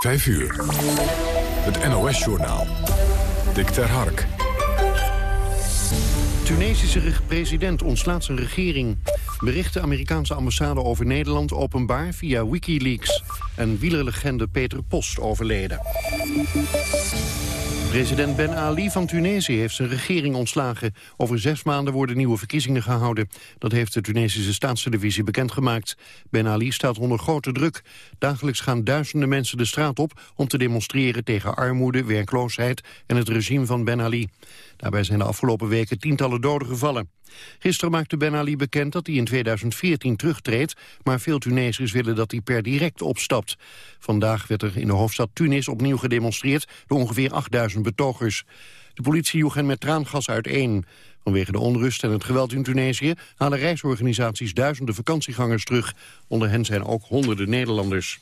5 uur. Het NOS-journaal. Dick ter Hark. Tunesische president ontslaat zijn regering. Berichten Amerikaanse ambassade over Nederland openbaar via Wikileaks. En wielerlegende Peter Post overleden. President Ben Ali van Tunesië heeft zijn regering ontslagen. Over zes maanden worden nieuwe verkiezingen gehouden. Dat heeft de Tunesische staatstelevisie bekendgemaakt. Ben Ali staat onder grote druk. Dagelijks gaan duizenden mensen de straat op... om te demonstreren tegen armoede, werkloosheid en het regime van Ben Ali. Daarbij zijn de afgelopen weken tientallen doden gevallen. Gisteren maakte Ben Ali bekend dat hij in 2014 terugtreedt... maar veel Tunesiërs willen dat hij per direct opstapt. Vandaag werd er in de hoofdstad Tunis opnieuw gedemonstreerd... door ongeveer 8000 betogers. De politie joeg hen met traangas uiteen. Vanwege de onrust en het geweld in Tunesië... halen reisorganisaties duizenden vakantiegangers terug. Onder hen zijn ook honderden Nederlanders.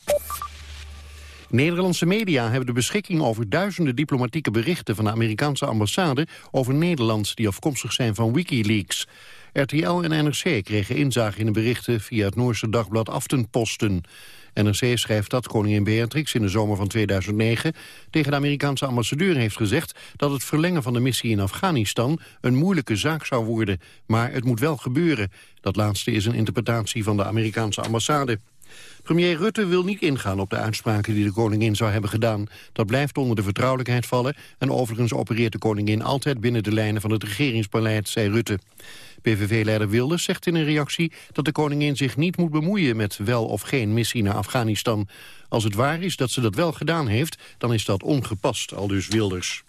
Nederlandse media hebben de beschikking over duizenden diplomatieke berichten van de Amerikaanse ambassade over Nederland die afkomstig zijn van Wikileaks. RTL en NRC kregen inzage in de berichten via het Noorse dagblad Aftenposten. NRC schrijft dat koningin Beatrix in de zomer van 2009 tegen de Amerikaanse ambassadeur heeft gezegd dat het verlengen van de missie in Afghanistan een moeilijke zaak zou worden. Maar het moet wel gebeuren. Dat laatste is een interpretatie van de Amerikaanse ambassade. Premier Rutte wil niet ingaan op de uitspraken die de koningin zou hebben gedaan. Dat blijft onder de vertrouwelijkheid vallen... en overigens opereert de koningin altijd binnen de lijnen van het regeringsbeleid, zei Rutte. PVV-leider Wilders zegt in een reactie dat de koningin zich niet moet bemoeien met wel of geen missie naar Afghanistan. Als het waar is dat ze dat wel gedaan heeft, dan is dat ongepast, aldus Wilders.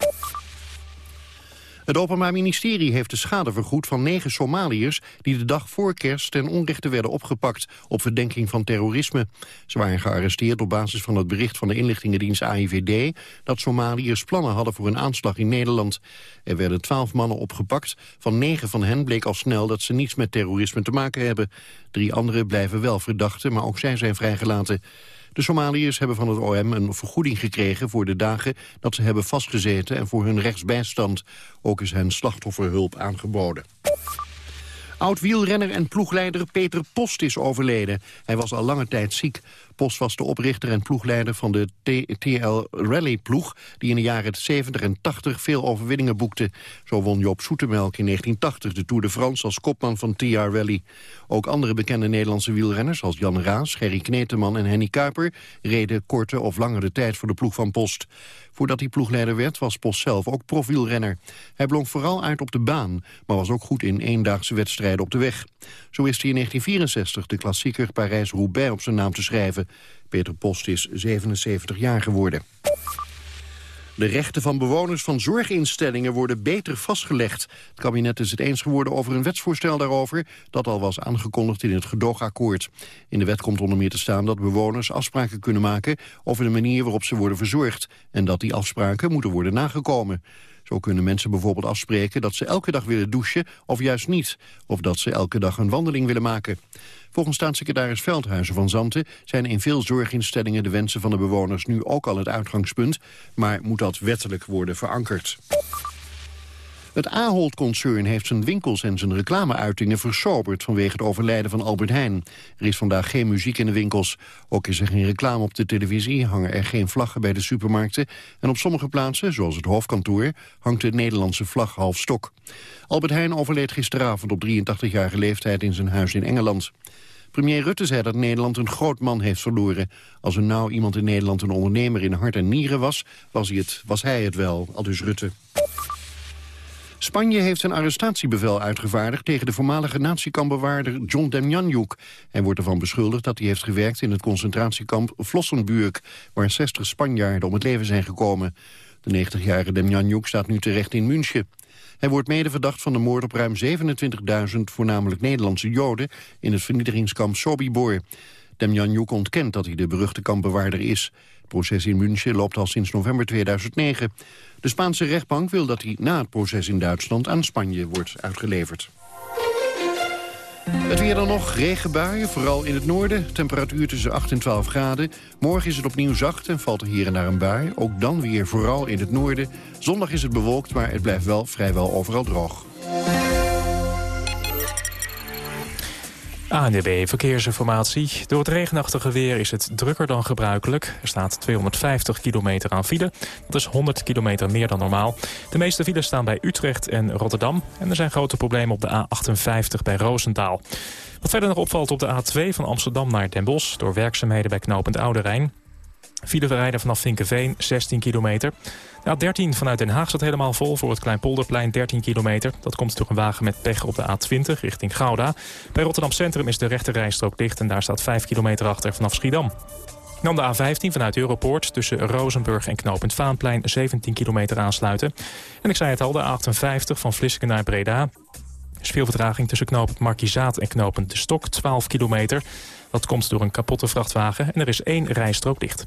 Het Openbaar Ministerie heeft de schade vergoed van negen Somaliërs... die de dag voor kerst ten onrechte werden opgepakt op verdenking van terrorisme. Ze waren gearresteerd op basis van het bericht van de inlichtingendienst AIVD... dat Somaliërs plannen hadden voor een aanslag in Nederland. Er werden twaalf mannen opgepakt. Van negen van hen bleek al snel dat ze niets met terrorisme te maken hebben. Drie anderen blijven wel verdachten, maar ook zij zijn vrijgelaten. De Somaliërs hebben van het OM een vergoeding gekregen voor de dagen dat ze hebben vastgezeten en voor hun rechtsbijstand. Ook is hen slachtofferhulp aangeboden. Oud-wielrenner en ploegleider Peter Post is overleden. Hij was al lange tijd ziek. Post was de oprichter en ploegleider van de TL Rally-ploeg... die in de jaren 70 en 80 veel overwinningen boekte. Zo won Joop Soetemelk in 1980 de Tour de France als kopman van TR Rally. Ook andere bekende Nederlandse wielrenners als Jan Raas, Gerry Kneteman en Henny Kuiper... reden korte of langere tijd voor de ploeg van Post. Voordat hij ploegleider werd was Post zelf ook profielrenner. Hij blonk vooral uit op de baan, maar was ook goed in eendaagse wedstrijden op de weg. Zo is hij in 1964 de klassieker Parijs-Roubaix op zijn naam te schrijven. Peter Post is 77 jaar geworden. De rechten van bewoners van zorginstellingen worden beter vastgelegd. Het kabinet is het eens geworden over een wetsvoorstel daarover... dat al was aangekondigd in het gedoogakkoord. In de wet komt onder meer te staan dat bewoners afspraken kunnen maken... over de manier waarop ze worden verzorgd... en dat die afspraken moeten worden nagekomen. Zo kunnen mensen bijvoorbeeld afspreken dat ze elke dag willen douchen of juist niet. Of dat ze elke dag een wandeling willen maken. Volgens staatssecretaris Veldhuizen van Zanten zijn in veel zorginstellingen de wensen van de bewoners nu ook al het uitgangspunt. Maar moet dat wettelijk worden verankerd. Het Ahold-concern heeft zijn winkels en zijn reclameuitingen versoberd vanwege het overlijden van Albert Heijn. Er is vandaag geen muziek in de winkels. Ook is er geen reclame op de televisie, hangen er geen vlaggen bij de supermarkten. En op sommige plaatsen, zoals het hoofdkantoor, hangt de Nederlandse vlag half stok. Albert Heijn overleed gisteravond op 83-jarige leeftijd in zijn huis in Engeland. Premier Rutte zei dat Nederland een groot man heeft verloren. Als er nou iemand in Nederland een ondernemer in hart en nieren was, was hij het, was hij het wel, aldus Rutte. Spanje heeft een arrestatiebevel uitgevaardigd tegen de voormalige natiekampbewaarder John Demjanjuk. Hij wordt ervan beschuldigd dat hij heeft gewerkt in het concentratiekamp Vlossenburg, waar 60 Spanjaarden om het leven zijn gekomen. De 90-jarige Demjanjuk staat nu terecht in München. Hij wordt mede verdacht van de moord op ruim 27.000 voornamelijk Nederlandse Joden in het vernietigingskamp Sobibor. Demjanjuk ontkent dat hij de beruchte kampbewaarder is. Het proces in München loopt al sinds november 2009. De Spaanse rechtbank wil dat hij na het proces in Duitsland aan Spanje wordt uitgeleverd. Het weer dan nog, regenbuien, vooral in het noorden. Temperatuur tussen 8 en 12 graden. Morgen is het opnieuw zacht en valt er hier en daar een bui. Ook dan weer vooral in het noorden. Zondag is het bewolkt, maar het blijft wel vrijwel overal droog. ANDB Verkeersinformatie. Door het regenachtige weer is het drukker dan gebruikelijk. Er staat 250 kilometer aan file. Dat is 100 kilometer meer dan normaal. De meeste files staan bij Utrecht en Rotterdam. En er zijn grote problemen op de A58 bij Roosendaal. Wat verder nog opvalt op de A2 van Amsterdam naar Den Bosch... door werkzaamheden bij knooppunt Oude Rijn. File rijden vanaf Vinkenveen, 16 kilometer. De A13 vanuit Den Haag staat helemaal vol voor het Kleinpolderplein 13 kilometer. Dat komt door een wagen met pech op de A20 richting Gouda. Bij Rotterdam Centrum is de rechte rijstrook dicht en daar staat 5 kilometer achter vanaf Schiedam. Dan de A15 vanuit Europoort tussen Rozenburg en knooppunt Vaanplein 17 kilometer aansluiten. En ik zei het al, de A58 van Vlissingen naar Breda. Er is veel vertraging tussen knooppunt Markizaat en knooppunt De Stok, 12 kilometer. Dat komt door een kapotte vrachtwagen en er is één rijstrook dicht.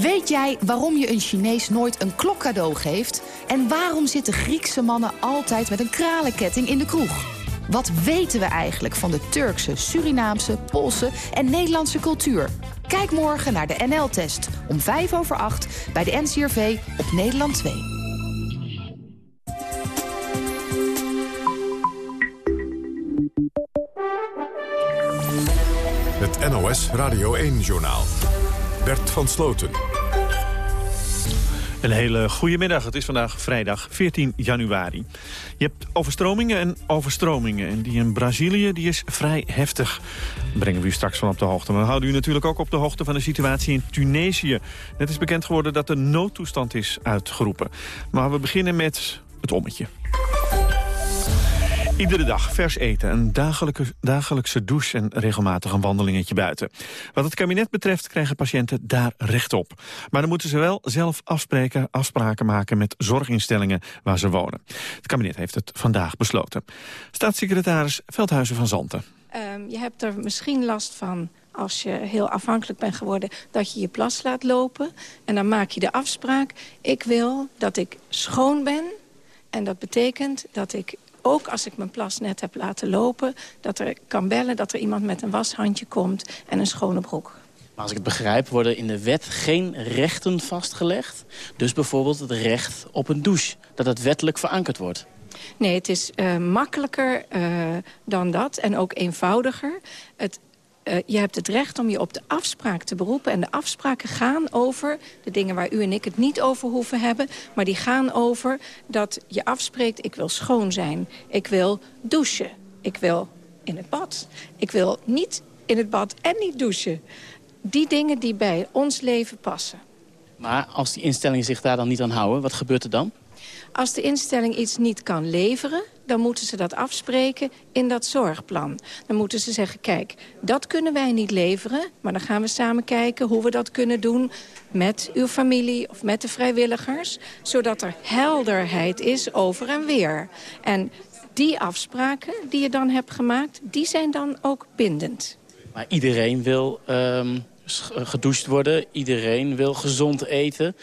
Weet jij waarom je een Chinees nooit een klok cadeau geeft? En waarom zitten Griekse mannen altijd met een kralenketting in de kroeg? Wat weten we eigenlijk van de Turkse, Surinaamse, Poolse en Nederlandse cultuur? Kijk morgen naar de NL-test om 5 over 8 bij de NCRV op Nederland 2. Het NOS Radio 1-journaal. Bert van Sloten. Een hele goede middag. Het is vandaag vrijdag 14 januari. Je hebt overstromingen en overstromingen. En die in Brazilië die is vrij heftig. Brengen we u straks van op de hoogte. Maar we houden u natuurlijk ook op de hoogte van de situatie in Tunesië. Net is bekend geworden dat de noodtoestand is uitgeroepen. Maar we beginnen met het ommetje. Iedere dag vers eten, een dagelijkse, dagelijkse douche en regelmatig een wandelingetje buiten. Wat het kabinet betreft krijgen patiënten daar recht op. Maar dan moeten ze wel zelf afspreken, afspraken maken met zorginstellingen waar ze wonen. Het kabinet heeft het vandaag besloten. Staatssecretaris Veldhuizen van Zanten. Um, je hebt er misschien last van als je heel afhankelijk bent geworden... dat je je plas laat lopen. En dan maak je de afspraak. Ik wil dat ik schoon ben. En dat betekent dat ik ook als ik mijn plas net heb laten lopen... dat er kan bellen dat er iemand met een washandje komt en een schone broek. Maar als ik het begrijp, worden in de wet geen rechten vastgelegd. Dus bijvoorbeeld het recht op een douche, dat het wettelijk verankerd wordt. Nee, het is uh, makkelijker uh, dan dat en ook eenvoudiger. Het uh, je hebt het recht om je op de afspraak te beroepen. En de afspraken gaan over de dingen waar u en ik het niet over hoeven hebben. Maar die gaan over dat je afspreekt, ik wil schoon zijn. Ik wil douchen. Ik wil in het bad. Ik wil niet in het bad en niet douchen. Die dingen die bij ons leven passen. Maar als die instellingen zich daar dan niet aan houden, wat gebeurt er dan? Als de instelling iets niet kan leveren, dan moeten ze dat afspreken in dat zorgplan. Dan moeten ze zeggen, kijk, dat kunnen wij niet leveren... maar dan gaan we samen kijken hoe we dat kunnen doen met uw familie of met de vrijwilligers... zodat er helderheid is over en weer. En die afspraken die je dan hebt gemaakt, die zijn dan ook bindend. Maar iedereen wil um, gedoucht worden, iedereen wil gezond eten...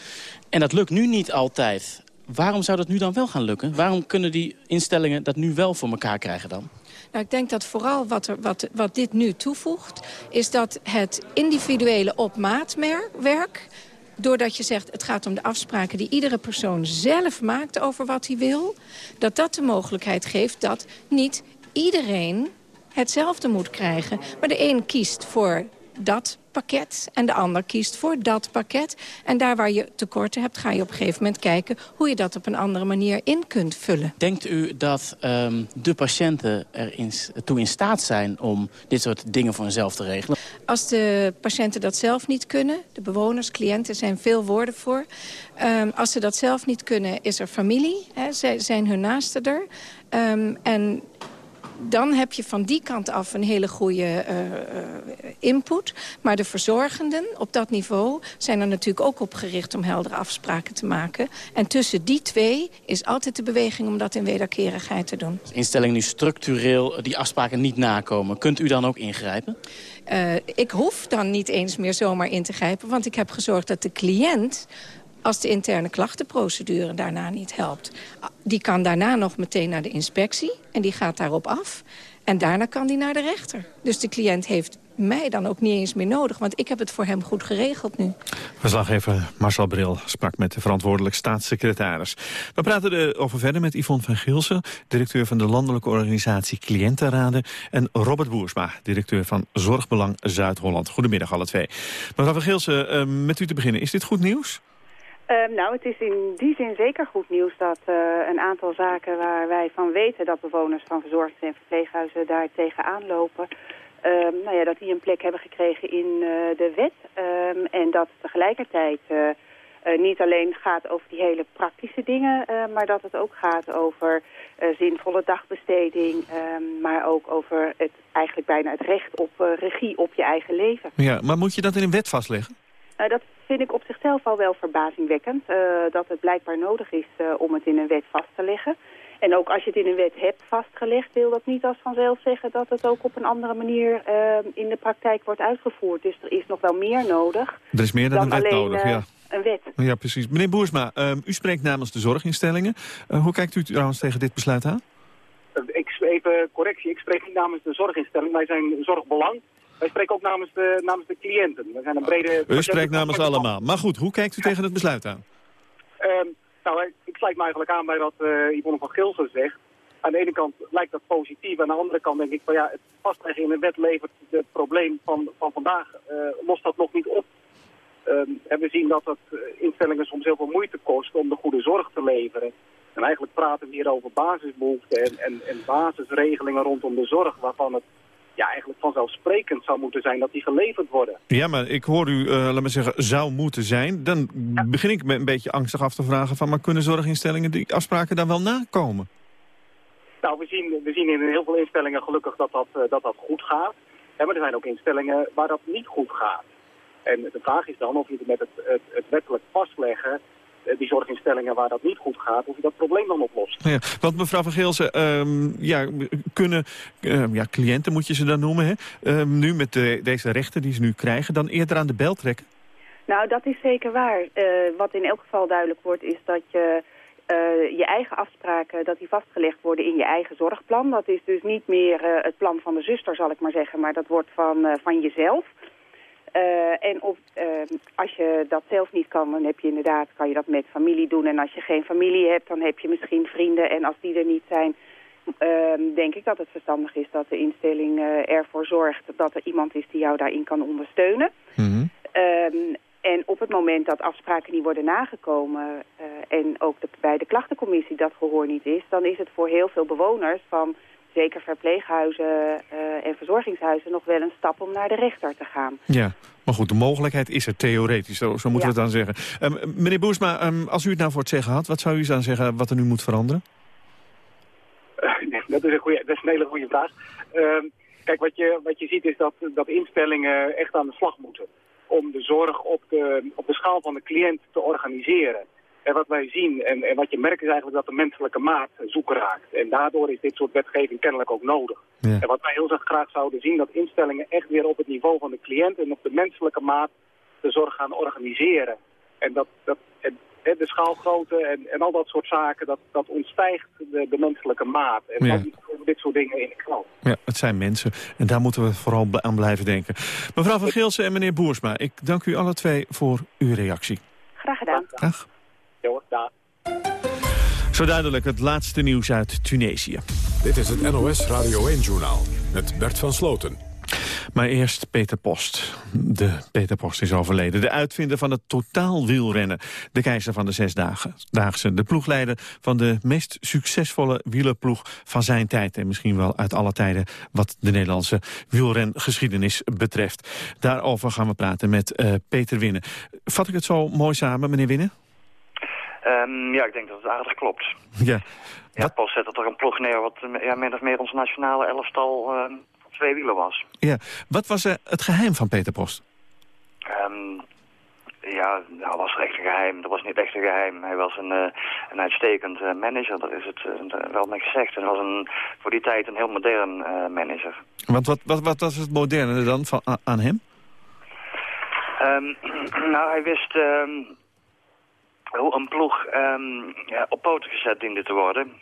En dat lukt nu niet altijd waarom zou dat nu dan wel gaan lukken? Waarom kunnen die instellingen dat nu wel voor elkaar krijgen dan? Nou, ik denk dat vooral wat, er, wat, wat dit nu toevoegt... is dat het individuele op maatwerk doordat je zegt het gaat om de afspraken die iedere persoon zelf maakt over wat hij wil... dat dat de mogelijkheid geeft dat niet iedereen hetzelfde moet krijgen. Maar de een kiest voor dat pakket en de ander kiest voor dat pakket. En daar waar je tekorten hebt, ga je op een gegeven moment kijken... hoe je dat op een andere manier in kunt vullen. Denkt u dat um, de patiënten er in, toe in staat zijn om dit soort dingen voor hunzelf te regelen? Als de patiënten dat zelf niet kunnen, de bewoners, cliënten zijn veel woorden voor. Um, als ze dat zelf niet kunnen, is er familie. Hè, zij zijn hun naasten er. Um, en dan heb je van die kant af een hele goede input. Maar de verzorgenden op dat niveau zijn er natuurlijk ook op gericht... om heldere afspraken te maken. En tussen die twee is altijd de beweging om dat in wederkerigheid te doen. instellingen nu structureel die afspraken niet nakomen. Kunt u dan ook ingrijpen? Uh, ik hoef dan niet eens meer zomaar in te grijpen... want ik heb gezorgd dat de cliënt als de interne klachtenprocedure daarna niet helpt. Die kan daarna nog meteen naar de inspectie en die gaat daarop af. En daarna kan die naar de rechter. Dus de cliënt heeft mij dan ook niet eens meer nodig. Want ik heb het voor hem goed geregeld nu. Verslaggever Marcel Bril sprak met de verantwoordelijk staatssecretaris. We praten erover verder met Yvonne van Gilsen... directeur van de landelijke organisatie Cliëntenraden... en Robert Boersma, directeur van Zorgbelang Zuid-Holland. Goedemiddag alle twee. Mevrouw van Gilsen, uh, met u te beginnen. Is dit goed nieuws? Uh, nou, het is in die zin zeker goed nieuws dat uh, een aantal zaken waar wij van weten dat bewoners van verzorgings- en verpleeghuizen daar tegenaan lopen, Um, nou ja, dat die een plek hebben gekregen in uh, de wet. Um, en dat tegelijkertijd uh, niet alleen gaat over die hele praktische dingen... maar dat het ook gaat over zinvolle dagbesteding... Maar ook over het, eigenlijk bijna het recht op regie op je eigen leven. Ja, maar moet je dat in een wet vastleggen? dat vind ik op zichzelf al wel verbazingwekkend. dat het blijkbaar nodig is om het in een wet vast te leggen... En ook als je het in een wet hebt vastgelegd, wil dat niet als vanzelf zeggen dat het ook op een andere manier uh, in de praktijk wordt uitgevoerd. Dus er is nog wel meer nodig. Er is meer dan, een wet alleen, nodig, ja. Een wet. Ja, precies. Meneer Boersma, uh, u spreekt namens de zorginstellingen. Uh, hoe kijkt u trouwens tegen dit besluit aan? Ik, even correctie, ik spreek niet namens de zorginstelling. Wij zijn zorgbelang. Wij spreken ook namens de, namens de cliënten. We zijn een brede... U spreekt namens allemaal. Maar goed, hoe kijkt u tegen het besluit aan? Um, nou, ik sluit me eigenlijk aan bij wat uh, Yvonne van Gilsen zegt. Aan de ene kant lijkt dat positief. Aan de andere kant denk ik van ja, het vastleggen in een wet levert het probleem van, van vandaag, uh, lost dat nog niet op. Um, en we zien dat het eh, instellingen soms heel veel moeite kost om de goede zorg te leveren. En eigenlijk praten we hier over basisbehoeften en, en, en basisregelingen rondom de zorg... waarvan het ja, eigenlijk vanzelfsprekend zou moeten zijn dat die geleverd worden. Ja, maar ik hoor u, uh, laat maar zeggen, zou moeten zijn. Dan begin ik me een beetje angstig af te vragen van... maar kunnen zorginstellingen die afspraken daar wel nakomen? Nou, we zien, we zien in heel veel instellingen gelukkig dat dat, uh, dat, dat goed gaat. maar er zijn ook instellingen waar dat niet goed gaat. En de vraag is dan of je met het, het, het wettelijk vastleggen eh, die zorginstellingen waar dat niet goed gaat, of je dat probleem dan oplost. Ja, want mevrouw van Geelsen, um, ja, kunnen uh, ja, cliënten, moet je ze dan noemen, hè? Um, nu met de, deze rechten die ze nu krijgen, dan eerder aan de bel trekken? Nou, dat is zeker waar. Uh, wat in elk geval duidelijk wordt, is dat je uh, je eigen afspraken, dat die vastgelegd worden in je eigen zorgplan. Dat is dus niet meer uh, het plan van de zuster, zal ik maar zeggen, maar dat wordt van, uh, van jezelf. Uh, en of, uh, als je dat zelf niet kan, dan heb je inderdaad, kan je dat met familie doen. En als je geen familie hebt, dan heb je misschien vrienden. En als die er niet zijn, uh, denk ik dat het verstandig is dat de instelling uh, ervoor zorgt dat er iemand is die jou daarin kan ondersteunen. Mm -hmm. en op het moment dat afspraken niet worden nagekomen uh, en ook de, bij de klachtencommissie dat gehoor niet is, dan is het voor heel veel bewoners van zeker verpleeghuizen uh, en verzorgingshuizen nog wel een stap om naar de rechter te gaan. Ja, maar goed, de mogelijkheid is er theoretisch, zo, zo moeten ja. we het dan zeggen. Um, meneer Boersma, um, als u het nou voor het zeggen had, wat zou u dan zeggen wat er nu moet veranderen? Nee, dat, is een goeie, dat is een hele goede vraag. Uh, kijk, wat je, wat je ziet is dat, dat instellingen echt aan de slag moeten om de zorg op de, op de schaal van de cliënt te organiseren. En wat wij zien en, en, wat je merkt is eigenlijk dat de menselijke maat zoek raakt. En daardoor is dit soort wetgeving kennelijk ook nodig. Ja. En wat wij heel graag zouden zien, dat instellingen echt weer op het niveau van de cliënt en op de menselijke maat de zorg gaan organiseren. En dat, dat en, de schaalgrootte en, en al dat soort zaken, dat, dat ontstijgt de, de menselijke maat. En ja. dit soort dingen in de knal. Ja, het zijn mensen. En daar moeten we vooral aan blijven denken. Mevrouw van Geelsen en meneer Boersma, ik dank u alle twee voor uw reactie. Graag gedaan. Dag. Zo duidelijk het laatste nieuws uit Tunesië. Dit is het NOS Radio 1-journaal met Bert van Sloten. Maar eerst Peter Post. De Peter Post is overleden. De uitvinder van het totaalwielrennen. De keizer van de zesdaagse. De ploegleider van de meest succesvolle wielerploeg van zijn tijd. En misschien wel uit alle tijden wat de Nederlandse wielrengeschiedenis betreft. Daarover gaan we praten met uh, Peter Winnen. Vat ik het zo mooi samen, meneer Winnen? Ehm, ja, ik denk dat het aardig klopt. Ja. Ja, Post zette toch een ploeg neer wat ja, min of meer ons nationale elftal uh, op twee wielen was. Ja. Wat was uh, het geheim van Peter Post? Um, ja, dat was echt een geheim. Dat was niet echt een geheim. Hij was een, uh, een uitstekend uh, manager, daar is het uh, wel mee gezegd. Hij was een, voor die tijd een heel modern manager. Want wat, wat, wat was het moderne dan van, aan hem? Um, nou, hij wist um, een ploeg ja, op poten gezet diende te worden.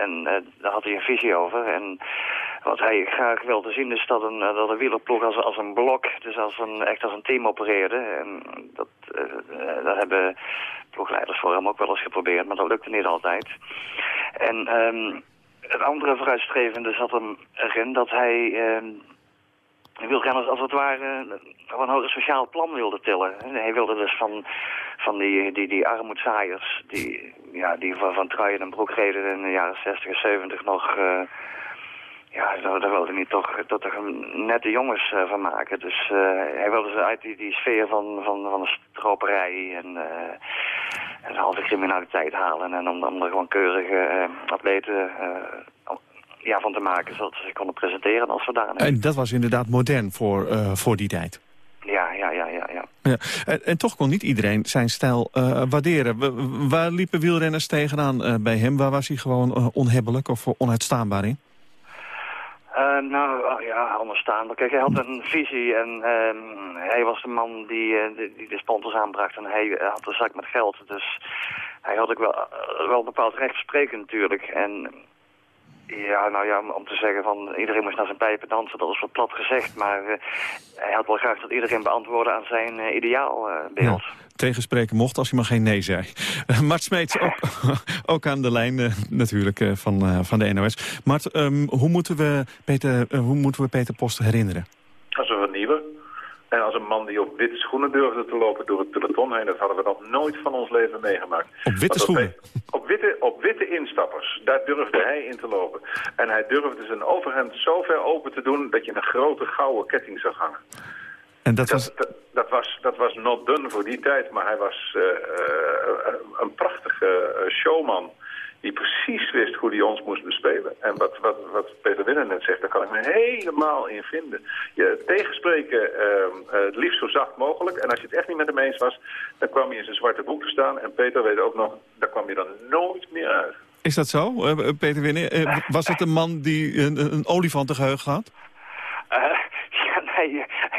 En daar had hij een visie over. En wat hij graag wilde zien is dat een, dat een wielerploeg als, als een blok, dus als een, echt als een team opereerde. En dat, uh, dat hebben ploegleiders voor hem ook wel eens geprobeerd, maar dat lukte niet altijd. En um, het andere vooruitstrevende zat hem erin dat hij um, wielrenners als het ware van een sociaal plan wilde tillen. Hij wilde dus van, van die, die, die armoedzaaiers, die, ja, die van, van truien en broek reden in de jaren 60 en 70 nog... Uh, ja, daar wilde hij toch, er nette jongens uh, van maken. Dus hij wilde ze uit die, die sfeer van, van, van de stroperij en, en halve criminaliteit halen. En om, om er gewoon keurige atleten ja, van te maken, zodat ze zich konden presenteren als zodanig. En dat was inderdaad modern voor, voor die tijd. Ja, ja, ja, ja. ja. ja. En, en, toch kon niet iedereen zijn stijl waarderen. waar liepen wielrenners tegenaan bij hem? Waar was hij gewoon onhebbelijk of onuitstaanbaar in? Uh, nou, ja, onverstaanbaar. Kijk, hij had een visie en uh, hij was de man die, uh, die de sponsors aanbracht en hij had een zak met geld. Dus hij had ook wel, wel een bepaald recht spreken natuurlijk. En ja, nou ja, om te zeggen van iedereen moest naar zijn pijpen dansen, dat is wat plat gezegd. Maar hij had wel graag dat iedereen beantwoordde aan zijn ideaalbeeld. Ja tegenspreken mocht als hij maar geen nee zei. Uh, Mart Smeets, ook, ook, aan de lijn uh, natuurlijk uh, van, van de NOS. Mart, um, hoe, moeten we Peter, hoe moeten we Peter Post herinneren? Als een vernieuwer. En als een man die op witte schoenen durfde te lopen door het peloton heen... dat hadden we nog nooit van ons leven meegemaakt. Op witte schoenen? Op witte, op witte instappers. Daar durfde hij in te lopen. En hij durfde zijn overhemd zo ver open te doen... dat je een grote gouden ketting zag hangen. En dat, was... Dat, dat, was, dat was not done voor die tijd, maar hij was uh, uh, een prachtige showman die precies wist hoe hij ons moest bespelen. En wat, wat, wat Peter Winnen net zegt, daar kan ik me helemaal in vinden. Je tegenspreken uh, het liefst zo zacht mogelijk. En als je het echt niet met hem eens was, dan kwam je in zijn zwarte boek te staan. En Peter weet ook nog, daar kwam je dan nooit meer uit. Is dat zo, Peter Winnen? was het een man die een, een olifantengeheugen had?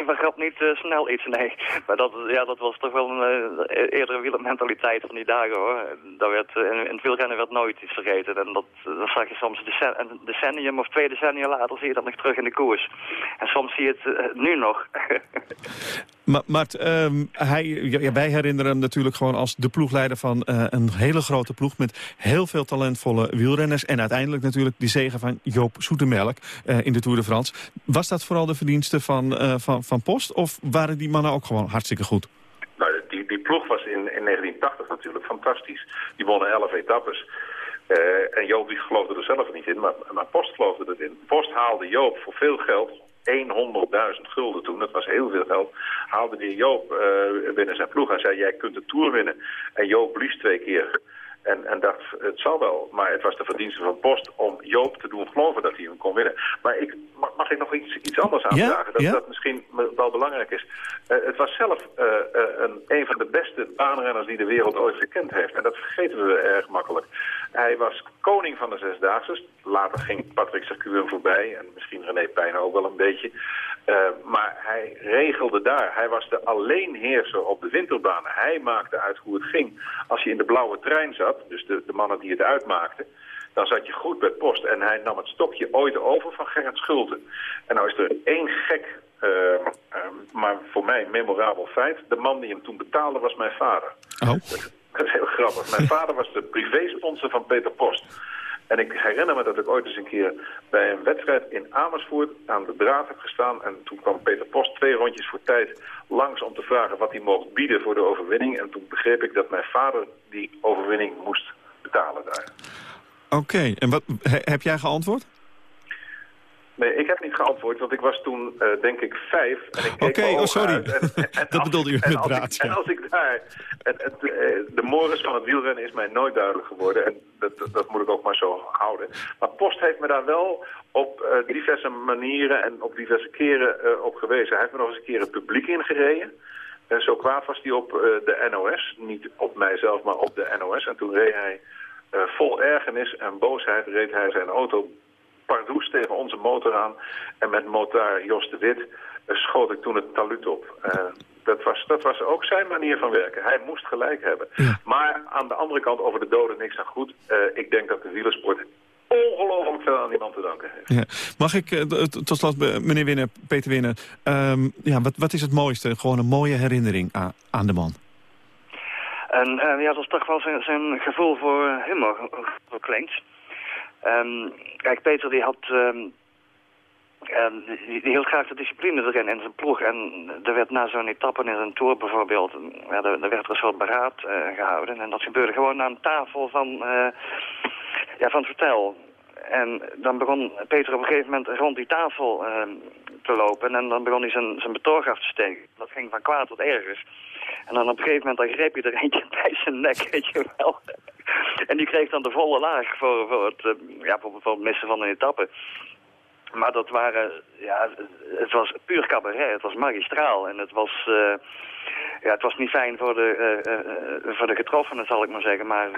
Begreep niet uh, snel iets, nee. Maar dat, ja, dat was toch wel een uh, eerdere wielermentaliteit van die dagen, hoor. Dat werd, uh, in, in, het wielrennen werd nooit iets vergeten. En dat, dat zag je soms een decennium of twee decennia later zie je dat nog terug in de koers. En soms zie je het nu nog. maar, um, hij, wij herinneren hem natuurlijk gewoon als de ploegleider van een hele grote ploeg... met heel veel talentvolle wielrenners. En uiteindelijk natuurlijk die zegen van Joop Soetemelk in de Tour de France. Was dat vooral de verdienste van uh, van, van Post? Of waren die mannen ook gewoon hartstikke goed? Nou, die, die ploeg was in, in 1980 natuurlijk fantastisch. Die wonnen 11 etappes. Uh, en Joop die geloofde er zelf niet in, maar, maar Post geloofde erin. Post haalde Joop voor veel geld, 100.000 gulden toen, dat was heel veel geld, haalde die Joop uh, binnen zijn ploeg en zei, jij kunt de Tour winnen. En Joop blies twee keer. En, en dacht, het zal wel. Maar het was de verdienste van Post om Joop te doen geloven dat hij hem kon winnen. Maar ik, mag, mag ik nog iets, iets anders aanvragen? dat, dat misschien wel belangrijk is. Uh, het was zelf uh, uh, een, een van de beste baanrenners die de wereld ooit gekend heeft. En dat vergeten we erg makkelijk. Hij was koning van de Zesdaagse. Later ging Patrick Circuit voorbij. En misschien René Pijnen ook wel een beetje. Uh, maar hij regelde daar. Hij was de alleenheerser op de winterbanen. Hij maakte uit hoe het ging. Als je in de blauwe trein zat, dus de, de mannen die het uitmaakten... dan zat je goed bij post. En hij nam het stokje ooit over van Gerrit Schulte. En nou is er één gek, uh, uh, maar voor mij memorabel feit. De man die hem toen betaalde was mijn vader. Oh. Dat, dat is heel grappig. Mijn vader was de privésponsor van Peter Post. En ik herinner me dat ik ooit eens een keer bij een wedstrijd in Amersfoort aan de draad heb gestaan. En toen kwam Peter Post twee rondjes voor tijd langs om te vragen wat hij mocht bieden voor de overwinning. En toen begreep ik dat mijn vader die overwinning moest betalen daar. Oké, en wat heb jij geantwoord? Nee, ik heb niet geantwoord, want ik was toen, uh, denk ik, vijf. Oké, okay, oh, sorry. En, en, en dat bedoelde u met draad. En als ik daar... Het, de morgens van het wielrennen is mij nooit duidelijk geworden. En dat, dat moet ik ook maar zo houden. Maar Post heeft me daar wel op uh, diverse manieren en op diverse keren uh, op gewezen. Hij heeft me nog eens een keer het publiek ingereden. En zo kwaad was hij op de NOS. Niet op mijzelf, maar op de NOS. En toen reed hij vol ergernis en boosheid reed hij zijn auto pardoes tegen onze motor aan. En met motor Jos de Wit uh, schoot ik toen het taluut op. Uh, dat, was, dat was ook zijn manier van werken. Hij moest gelijk hebben. Maar aan de andere kant over de doden niks aan goed. Uh, ik denk dat de wielersport ongelooflijk veel aan die man te danken heeft. Ja. Mag ik tot slot, meneer Winnen, Peter Winnen... Um, ja, wat, wat is het mooiste? Gewoon een mooie herinnering aan, aan de man. En ja, dat is toch wel zijn, zijn gevoel voor humor, klinkt. Um, kijk, Peter die had... Um, die, die hield graag de discipline erin in zijn ploeg. En er werd na zo'n etappe in zijn tour bijvoorbeeld... Ja, er, werd er een soort beraad uh, gehouden. En dat gebeurde gewoon aan tafel van, uh, ja, van het vertel. En dan begon Peter op een gegeven moment rond die tafel te lopen. En dan begon hij zijn, zijn betoog af te steken. Dat ging van kwaad tot ergens. En dan op een gegeven moment dan greep hij er eentje bij zijn nek, weet je wel. En die kreeg dan de volle laag voor, voor, het, uh, ja, voor, het missen van een etappe. Maar dat waren, ja, het was puur cabaret, het was magistraal. En het was, uh, ja, het was niet fijn voor de, uh, voor de getroffenen, zal ik maar zeggen. Maar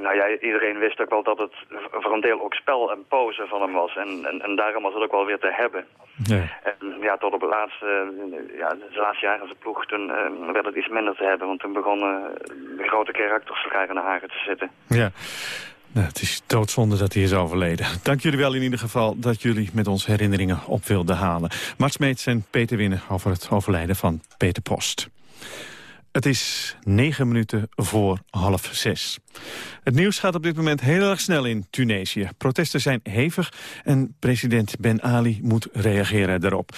nou ja, iedereen wist ook wel dat het voor een deel ook spel en pose van hem was. En, en, en daarom was het ook wel weer te hebben. Ja. En ja, tot op het laatste, ja, de laatste jaren van zijn ploeg, toen uh, werd het iets minder te hebben. Want toen begonnen de grote karakters elkaar in de haren te zitten. Ja. Nou, het is doodzonde dat hij is overleden. Dank jullie wel in ieder geval dat jullie met ons herinneringen op wilden halen. Mart Smeets en Peter Winnen over het overlijden van Peter Post. Het is negen minuten voor half zes. Het nieuws gaat op dit moment heel erg snel in Tunesië. Protesten zijn hevig en president Ben Ali moet reageren daarop.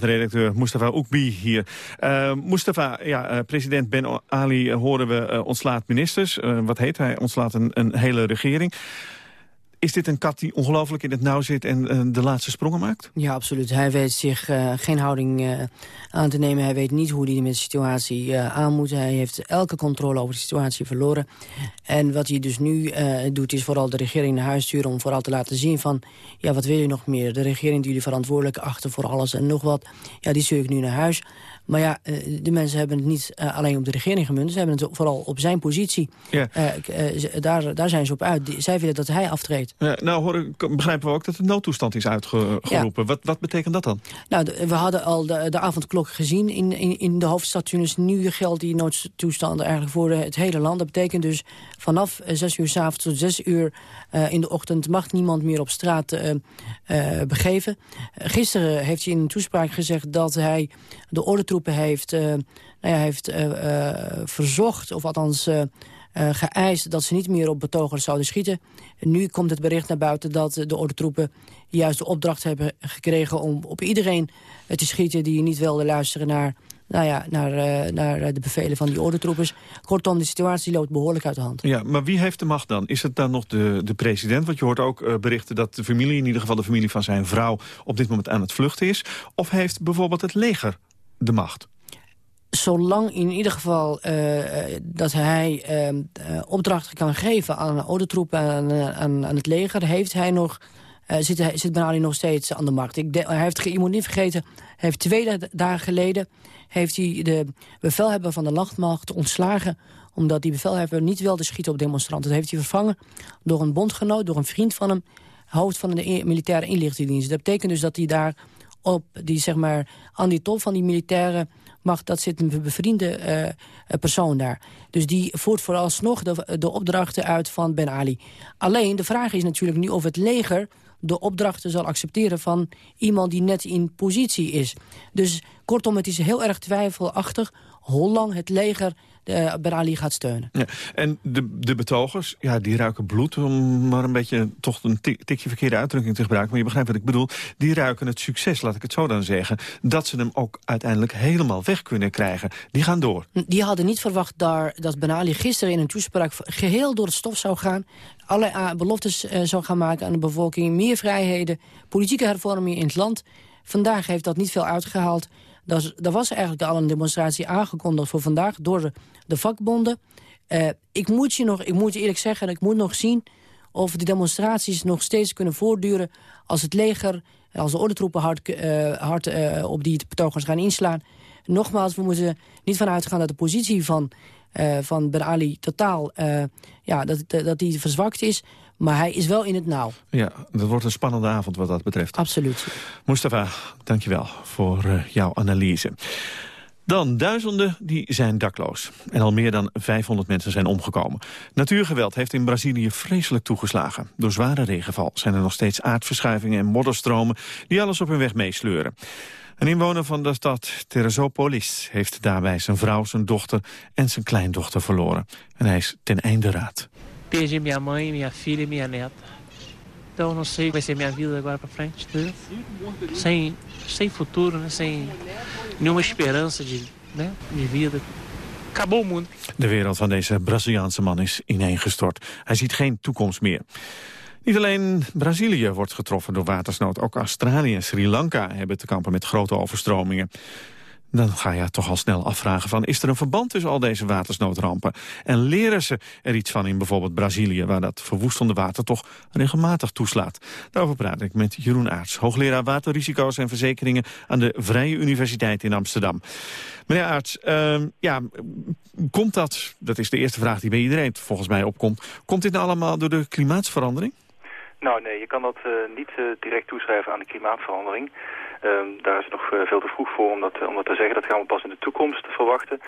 redacteur Mustafa Oekbi hier. Uh, Mustafa, ja, uh, president Ben Ali horen we ontslaat ministers. wat heet hij? Ontslaat een, een hele regering. Is dit een kat die ongelooflijk in het nauw zit en uh, de laatste sprongen maakt? Ja, absoluut. Hij weet zich uh, geen houding uh, aan te nemen. Hij weet niet hoe hij met de situatie aan moet. Hij heeft elke controle over de situatie verloren. En wat hij dus nu doet, is vooral de regering naar huis sturen... om vooral te laten zien van, ja, wat wil je nog meer? De regering die jullie verantwoordelijk achter voor alles en nog wat... ja, die stuur ik nu naar huis. Maar ja, eh, de mensen hebben het niet eh, alleen op de regering gemunt. Ze hebben het vooral op zijn positie. Ja. Uh, daar, daar zijn ze op uit. Zij willen dat hij aftreedt. Ja, nou hoor, begrijpen we ook dat de noodtoestand is uitgeroepen. Wat, wat betekent dat dan? Nou, we hadden al de, de avondklok gezien in, in, in de hoofdstad Tunis. Nu geldt die noodtoestand eigenlijk voor het hele land. Dat betekent dus vanaf 6 uur s avonds tot 6 uur in de ochtend... mag niemand meer op straat begeven. gisteren heeft hij in een toespraak gezegd dat hij de heeft, uh, nou ja, heeft uh, verzocht, of althans geëist... dat ze niet meer op betogers zouden schieten. nu komt het bericht naar buiten dat de ordentroepen juist de opdracht hebben gekregen... om op iedereen te schieten die niet wilde luisteren naar nou ja, naar, naar de bevelen van die ordentroepers. Kortom, de situatie loopt behoorlijk uit de hand. Ja, maar wie heeft de macht dan? Is het dan nog de, de president? Want je hoort ook berichten dat de familie, in ieder geval de familie van zijn vrouw... op dit moment aan het vluchten is. Of heeft bijvoorbeeld het leger de macht? Zolang in ieder geval uh, dat hij uh, opdrachten kan geven aan ordentroepen en aan, aan, het leger... heeft hij nog, zit, zit Ben Ali nog steeds aan de macht. Ik hij heeft, moet niet vergeten, hij heeft twee dagen geleden... heeft hij de bevelhebber van de landmacht ontslagen omdat die bevelhebber niet wilde schieten op demonstranten. Dat heeft hij vervangen door een bondgenoot, door een vriend van hem... hoofd van de militaire inlichtingendienst. Dat betekent dus dat hij daar op die, zeg maar, aan die top van die militaire macht... dat zit een bevriende uh, persoon daar. Dus die voert vooralsnog de, de opdrachten uit van Ben Ali. Alleen, de vraag is natuurlijk nu of het leger de opdrachten zal accepteren van iemand die net in positie is. Dus kortom, het is heel erg twijfelachtig hoe lang het leger uh, Ben Ali gaat steunen. Ja. En de, de betogers, ja, die ruiken bloed, om maar een beetje toch een tikje verkeerde uitdrukking te gebruiken. Maar je begrijpt wat ik bedoel. Die ruiken het succes, laat ik het zo dan zeggen. Dat ze hem ook uiteindelijk helemaal weg kunnen krijgen. Die gaan door. Die hadden niet verwacht daar, dat Ben Ali gisteren in een toespraak geheel door het stof zou gaan. Alle beloftes uh, zou gaan maken aan de bevolking. Meer vrijheden, politieke hervormingen in het land. Vandaag heeft dat niet veel uitgehaald. Er was eigenlijk al een demonstratie aangekondigd voor vandaag door de, vakbonden. Uh, ik, moet je nog, ik moet je eerlijk zeggen, ik moet nog zien of de demonstraties nog steeds kunnen voortduren... als het leger, als de ordentroepen hard, uh, hard uh, op die betogers gaan inslaan. Nogmaals, we moeten niet vanuit gaan dat de positie van, van Ben Ali totaal ja, dat, dat die verzwakt is... Maar hij is wel in het nauw. Ja, dat wordt een spannende avond wat dat betreft. Absoluut. Mustafa, dankjewel voor uh, jouw analyse. Dan, duizenden die zijn dakloos. En al meer dan 500 mensen zijn omgekomen. Natuurgeweld heeft in Brazilië vreselijk toegeslagen. Door zware regenval zijn er nog steeds aardverschuivingen en modderstromen... die alles op hun weg meesleuren. Een inwoner van de stad Teresópolis heeft daarbij zijn vrouw, zijn dochter en zijn kleindochter verloren. En hij is ten einde raad. Perdi minha mãe, minha filha e minha neta. Então não sei vai ser minha vida agora para frente, entendeu? Sem, sem futuro, né? sem nenhuma esperança de, né? de vida. Acabou o mundo. De wereld van deze Braziliaanse man is ineengestort. Hij ziet geen toekomst meer. Niet alleen Brazilië wordt getroffen door watersnood. Ook Australië en Sri Lanka hebben te kampen met grote overstromingen. Dan ga je toch al snel afvragen van... is er een verband tussen al deze watersnoodrampen? En leren ze er iets van in bijvoorbeeld Brazilië... waar dat verwoestende water toch regelmatig toeslaat? Daarover praat ik met Jeroen Aarts... hoogleraar waterrisico's en verzekeringen... aan de Vrije Universiteit in Amsterdam. Meneer Aarts, uh, ja, komt dat... dat is de eerste vraag die bij iedereen volgens mij opkomt... komt dit nou allemaal door de klimaatsverandering? Nou nee, je kan dat uh, niet uh, direct toeschrijven aan de klimaatverandering... Um, daar is het nog eh, veel te vroeg voor om dat, om dat te zeggen. Dat gaan we pas in de toekomst verwachten.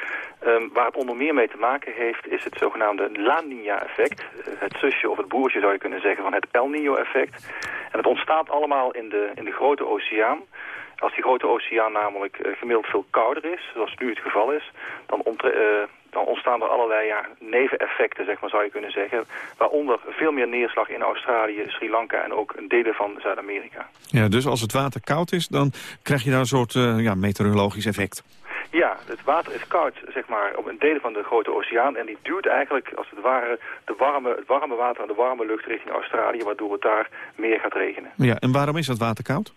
Um, waar het onder meer mee te maken heeft is het zogenaamde La Nina-effect. Uh, het zusje of het broertje zou je kunnen zeggen van het El Nino-effect. En het ontstaat allemaal in de, in de grote oceaan. Als die grote oceaan namelijk gemiddeld veel kouder is, zoals nu het geval is, dan, dan ontstaan er allerlei ja, neveneffecten, zeg maar, zou je kunnen zeggen. Waaronder veel meer neerslag in Australië, Sri Lanka en ook delen van Zuid-Amerika. Ja, dus als het water koud is, dan krijg je daar een soort uh, ja, meteorologisch effect. Ja, het water is koud, zeg maar, op een deel van de grote oceaan. En die duwt eigenlijk, als het ware, de warme, het warme water en de warme lucht richting Australië... waardoor het daar meer gaat regenen. Ja, en waarom is dat water koud?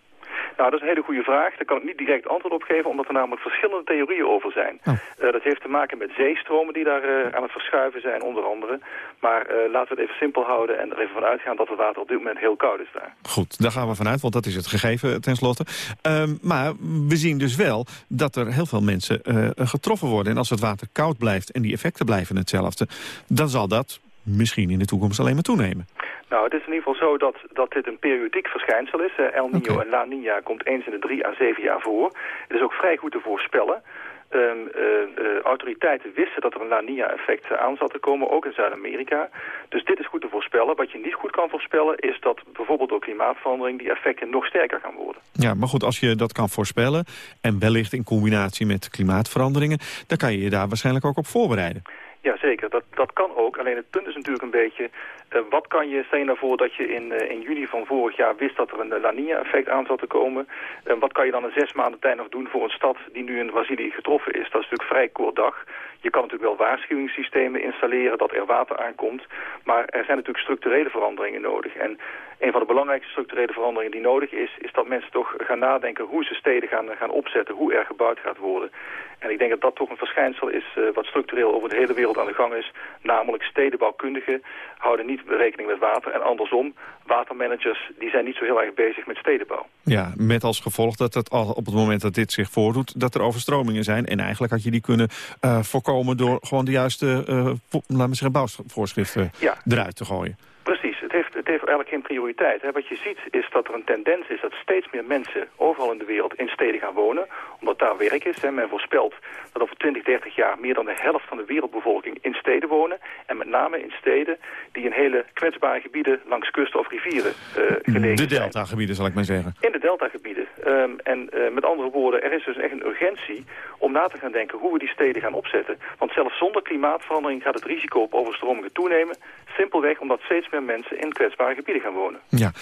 Nou, dat is een hele goede vraag. Daar kan ik niet direct antwoord op geven, omdat er namelijk verschillende theorieën over zijn. Oh. Uh, dat heeft te maken met zeestromen die daar uh, aan het verschuiven zijn, onder andere. Maar uh, laten we het even simpel houden en er even van uitgaan dat het water op dit moment heel koud is daar. Goed, daar gaan we vanuit, want dat is het gegeven tenslotte. Um, maar we zien dus wel dat er heel veel mensen getroffen worden. En als het water koud blijft en die effecten blijven hetzelfde... dan zal dat misschien in de toekomst alleen maar toenemen. Nou, het is in ieder geval zo dat, dat dit een periodiek verschijnsel is. El Niño en La Niña komt eens in de drie à zeven jaar voor. Het is ook vrij goed te voorspellen. Um, uh, autoriteiten wisten dat er een La Nina-effect aan zat te komen, ook in Zuid-Amerika. Dus dit is goed te voorspellen. Wat je niet goed kan voorspellen is dat bijvoorbeeld door klimaatverandering die effecten nog sterker gaan worden. Ja, maar goed, als je dat kan voorspellen en wellicht in combinatie met klimaatveranderingen, dan kan je je daar waarschijnlijk ook op voorbereiden. Ja, zeker. Dat, dat kan ook. Alleen het punt is natuurlijk een beetje... Uh, wat kan je, stel je nou voor dat je in, uh, in juni van vorig jaar wist dat er een La Nina-effect aan zat te komen. Uh, wat kan je dan in zes maanden tijd nog doen voor een stad die nu in Brazilië getroffen is? Dat is natuurlijk vrij kort dag. Je kan natuurlijk wel waarschuwingssystemen installeren dat er water aankomt. Maar er zijn natuurlijk structurele veranderingen nodig. En een van de belangrijkste structurele veranderingen die nodig is... is dat mensen toch gaan nadenken hoe ze steden gaan, gaan opzetten, hoe er gebouwd gaat worden. En ik denk dat dat toch een verschijnsel is uh, wat structureel over de hele wereld aan de gang is. Namelijk stedenbouwkundigen houden niet rekening met water. En andersom, watermanagers die zijn niet zo heel erg bezig met stedenbouw. Ja, met als gevolg dat het al op het moment dat dit zich voordoet... dat er overstromingen zijn. En eigenlijk had je die kunnen uh, voorkomen door gewoon de juiste uh, laten we zeggen, bouwvoorschriften ja. eruit te gooien. Heeft, het heeft eigenlijk geen prioriteit. Hè. Wat je ziet is dat er een tendens is dat steeds meer mensen overal in de wereld in steden gaan wonen. Omdat daar werk is. Hè. Men voorspelt dat over 20, 30 jaar meer dan de helft van de wereldbevolking in steden wonen. En met name in steden die in hele kwetsbare gebieden langs kusten of rivieren uh, gelegen De deltagebieden zal ik maar zeggen. In de deltagebieden. Um, en uh, met andere woorden, er is dus echt een urgentie om na te gaan denken hoe we die steden gaan opzetten. Want zelfs zonder klimaatverandering gaat het risico op overstromingen toenemen. Simpelweg omdat steeds meer mensen in kwetsbare gebieden gaan wonen. Ja,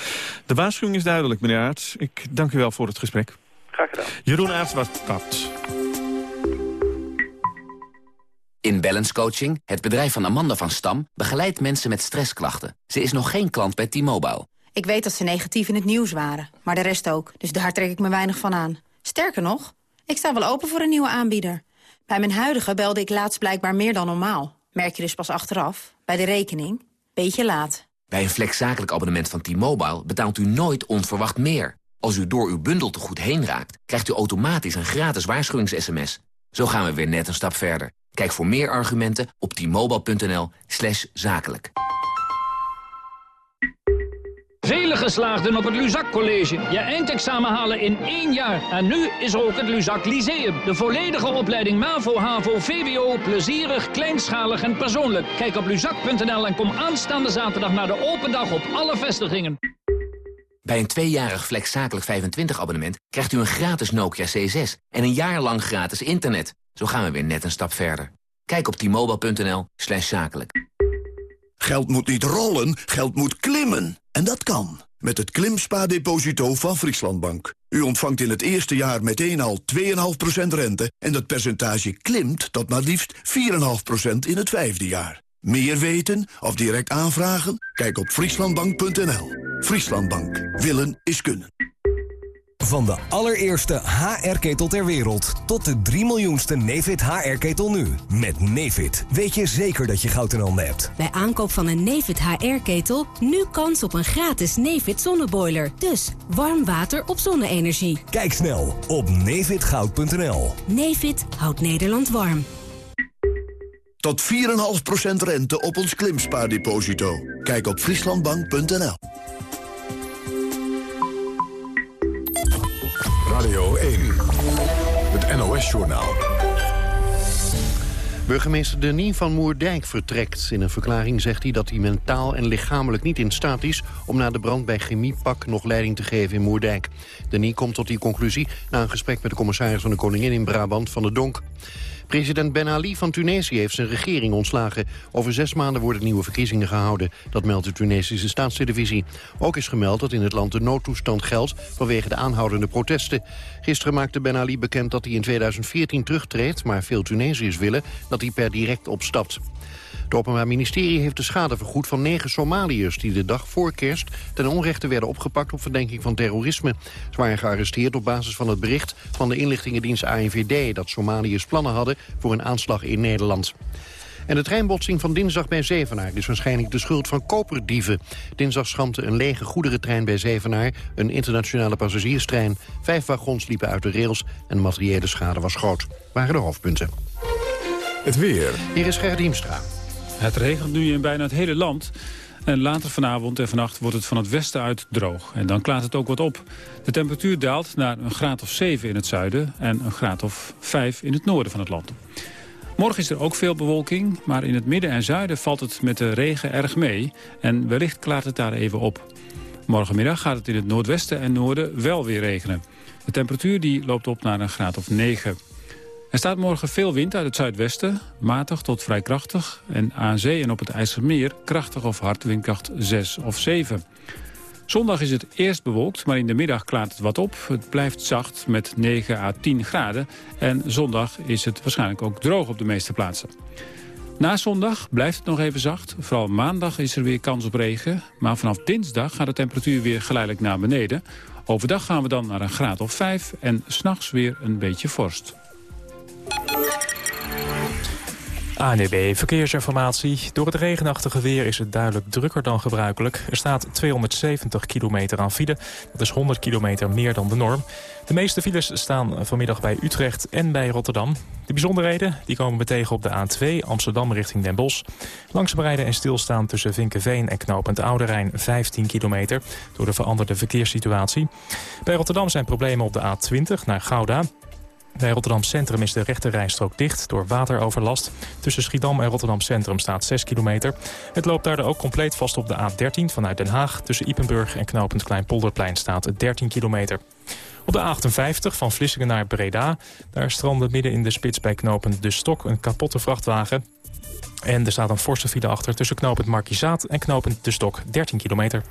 de waarschuwing is duidelijk, meneer Aarts. Ik dank u wel voor het gesprek. Graag gedaan. Jeroen Aarts was kapt. In Balance Coaching, het bedrijf van Amanda van Stam... begeleidt mensen met stressklachten. Ze is nog geen klant bij T-Mobile. Ik weet dat ze negatief in het nieuws waren, maar de rest ook. Dus daar trek ik me weinig van aan. Sterker nog, ik sta wel open voor een nieuwe aanbieder. Bij mijn huidige belde ik laatst blijkbaar meer dan normaal. Merk je dus pas achteraf, bij de rekening. Beetje laat. Bij een flexzakelijk abonnement van T-Mobile betaalt u nooit onverwacht meer. Als u door uw bundel te goed heen raakt, krijgt u automatisch een gratis waarschuwings-sms. Zo gaan we weer net een stap verder. Kijk voor meer argumenten op t-mobile.nl zakelijk. Vele geslaagden op het Luzak College. Je eindexamen halen in één jaar. En nu is er ook het Luzak Lyceum. De volledige opleiding MAVO, HAVO, VWO. Plezierig, kleinschalig en persoonlijk. Kijk op luzak.nl en kom aanstaande zaterdag naar de open dag op alle vestigingen. Bij een tweejarig Flex Zakelijk 25 abonnement krijgt u een gratis Nokia C6 en een jaar lang gratis internet. Zo gaan we weer net een stap verder. Kijk op t-mobile.nl slash zakelijk. Geld moet niet rollen, geld moet klimmen. En dat kan. Met het Klimspa-deposito van Frieslandbank. U ontvangt in het eerste jaar meteen al 2,5% rente... en dat percentage klimt tot maar liefst 4,5% in het vijfde jaar. Meer weten of direct aanvragen? Kijk op frieslandbank.nl. Frieslandbank. Willen is kunnen. Van de allereerste HR-ketel ter wereld tot de 3 miljoenste Nefit HR-ketel nu. Met Nefit weet je zeker dat je goud in handen hebt. Bij aankoop van een Nefit HR-ketel nu kans op een gratis Nefit zonneboiler. Dus warm water op zonne-energie. Kijk snel op nefitgoud.nl. Nefit houdt Nederland warm. Tot 4,5% rente op ons klimspaardeposito. Kijk op frieslandbank.nl. NOS-journaal. Burgemeester Denis van Moerdijk vertrekt. In een verklaring zegt hij dat hij mentaal en lichamelijk niet in staat is... om na de brand bij Chemiepak nog leiding te geven in Moerdijk. Denis komt tot die conclusie na een gesprek met de commissaris van de Koningin in Brabant van de Donk. President Ben Ali van Tunesië heeft zijn regering ontslagen. Over zes maanden worden nieuwe verkiezingen gehouden. Dat meldt de Tunesische staatstelevisie. Ook is gemeld dat in het land de noodtoestand geldt... vanwege de aanhoudende protesten. Gisteren maakte Ben Ali bekend dat hij in 2014 terugtreedt... maar veel Tunesiërs willen dat hij per direct opstapt. Het Openbaar Ministerie heeft de schade vergoed van negen Somaliërs... die de dag voor kerst ten onrechte werden opgepakt op verdenking van terrorisme. Ze waren gearresteerd op basis van het bericht van de inlichtingendienst AIVD... dat Somaliërs plannen hadden voor een aanslag in Nederland. En de treinbotsing van dinsdag bij Zevenaar is waarschijnlijk de schuld van koperdieven. Dinsdag schampte een lege goederentrein bij Zevenaar, een internationale passagierstrein. Vijf wagons liepen uit de rails en de materiële schade was groot. Waren de hoofdpunten. Het weer. Hier is Gerrit. Het regent nu in bijna het hele land. En later vanavond en vannacht wordt het van het westen uit droog. En dan klaart het ook wat op. De temperatuur daalt naar een graad of 7 in het zuiden... en een graad of 5 in het noorden van het land. Morgen is er ook veel bewolking, maar in het midden en zuiden valt het met de regen erg mee. En wellicht klaart het daar even op. Morgenmiddag gaat het in het noordwesten en noorden wel weer regenen. De temperatuur die loopt op naar een graad of 9. Er staat morgen veel wind uit het zuidwesten, matig tot vrij krachtig... en aan zee en op het IJsselmeer krachtig of hard windkracht 6 of 7. Zondag is het eerst bewolkt, maar in de middag klaart het wat op. Het blijft zacht met 9 à 10 graden. En zondag is het waarschijnlijk ook droog op de meeste plaatsen. Na zondag blijft het nog even zacht. Vooral maandag is er weer kans op regen. Maar vanaf dinsdag gaat de temperatuur weer geleidelijk naar beneden. Overdag gaan we dan naar een graad of 5 en s'nachts weer een beetje vorst. ANEB Verkeersinformatie. Door het regenachtige weer is het duidelijk drukker dan gebruikelijk. Er staat 270 kilometer aan file. Dat is 100 kilometer meer dan de norm. De meeste files staan vanmiddag bij Utrecht en bij Rotterdam. De bijzonderheden die komen we tegen op de A2 Amsterdam richting Den Bosch. Rijden en stilstaan tussen Vinkenveen en knooppunt Oude Rijn 15 kilometer... door de veranderde verkeerssituatie. Bij Rotterdam zijn problemen op de A20 naar Gouda... Bij Rotterdam Centrum is de rechterrijstrook dicht door wateroverlast. Tussen Schiedam en Rotterdam Centrum staat 6 kilometer. Het loopt daardoor ook compleet vast op de A13 vanuit Den Haag. Tussen Ipenburg en knooppunt Kleinpolderplein staat 13 kilometer. Op de A58 van Vlissingen naar Breda. Daar strandde midden in de spits bij knooppunt De Stok een kapotte vrachtwagen. En er staat een forse file achter tussen knooppunt Markizaat en knooppunt De Stok 13 kilometer.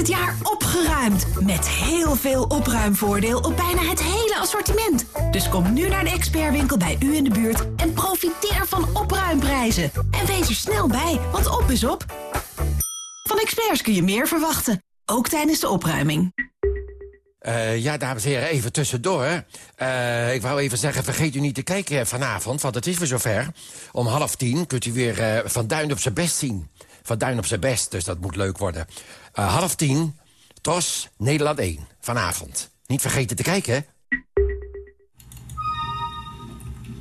Het jaar opgeruimd. Met heel veel opruimvoordeel op bijna het hele assortiment. Dus kom nu naar de expertwinkel bij u in de buurt en profiteer van opruimprijzen. En wees er snel bij, want op is op. Van experts kun je meer verwachten, ook tijdens de opruiming. Uh, ja, dames en heren, even tussendoor. Uh, ik wou even zeggen, vergeet u niet te kijken vanavond, want het is weer zover. Om half tien kunt u weer uh, Van Duin op zijn best zien. Van Duin op zijn best, dus dat moet leuk worden. Uh, half tien, TOS, Nederland 1, vanavond. Niet vergeten te kijken, hè?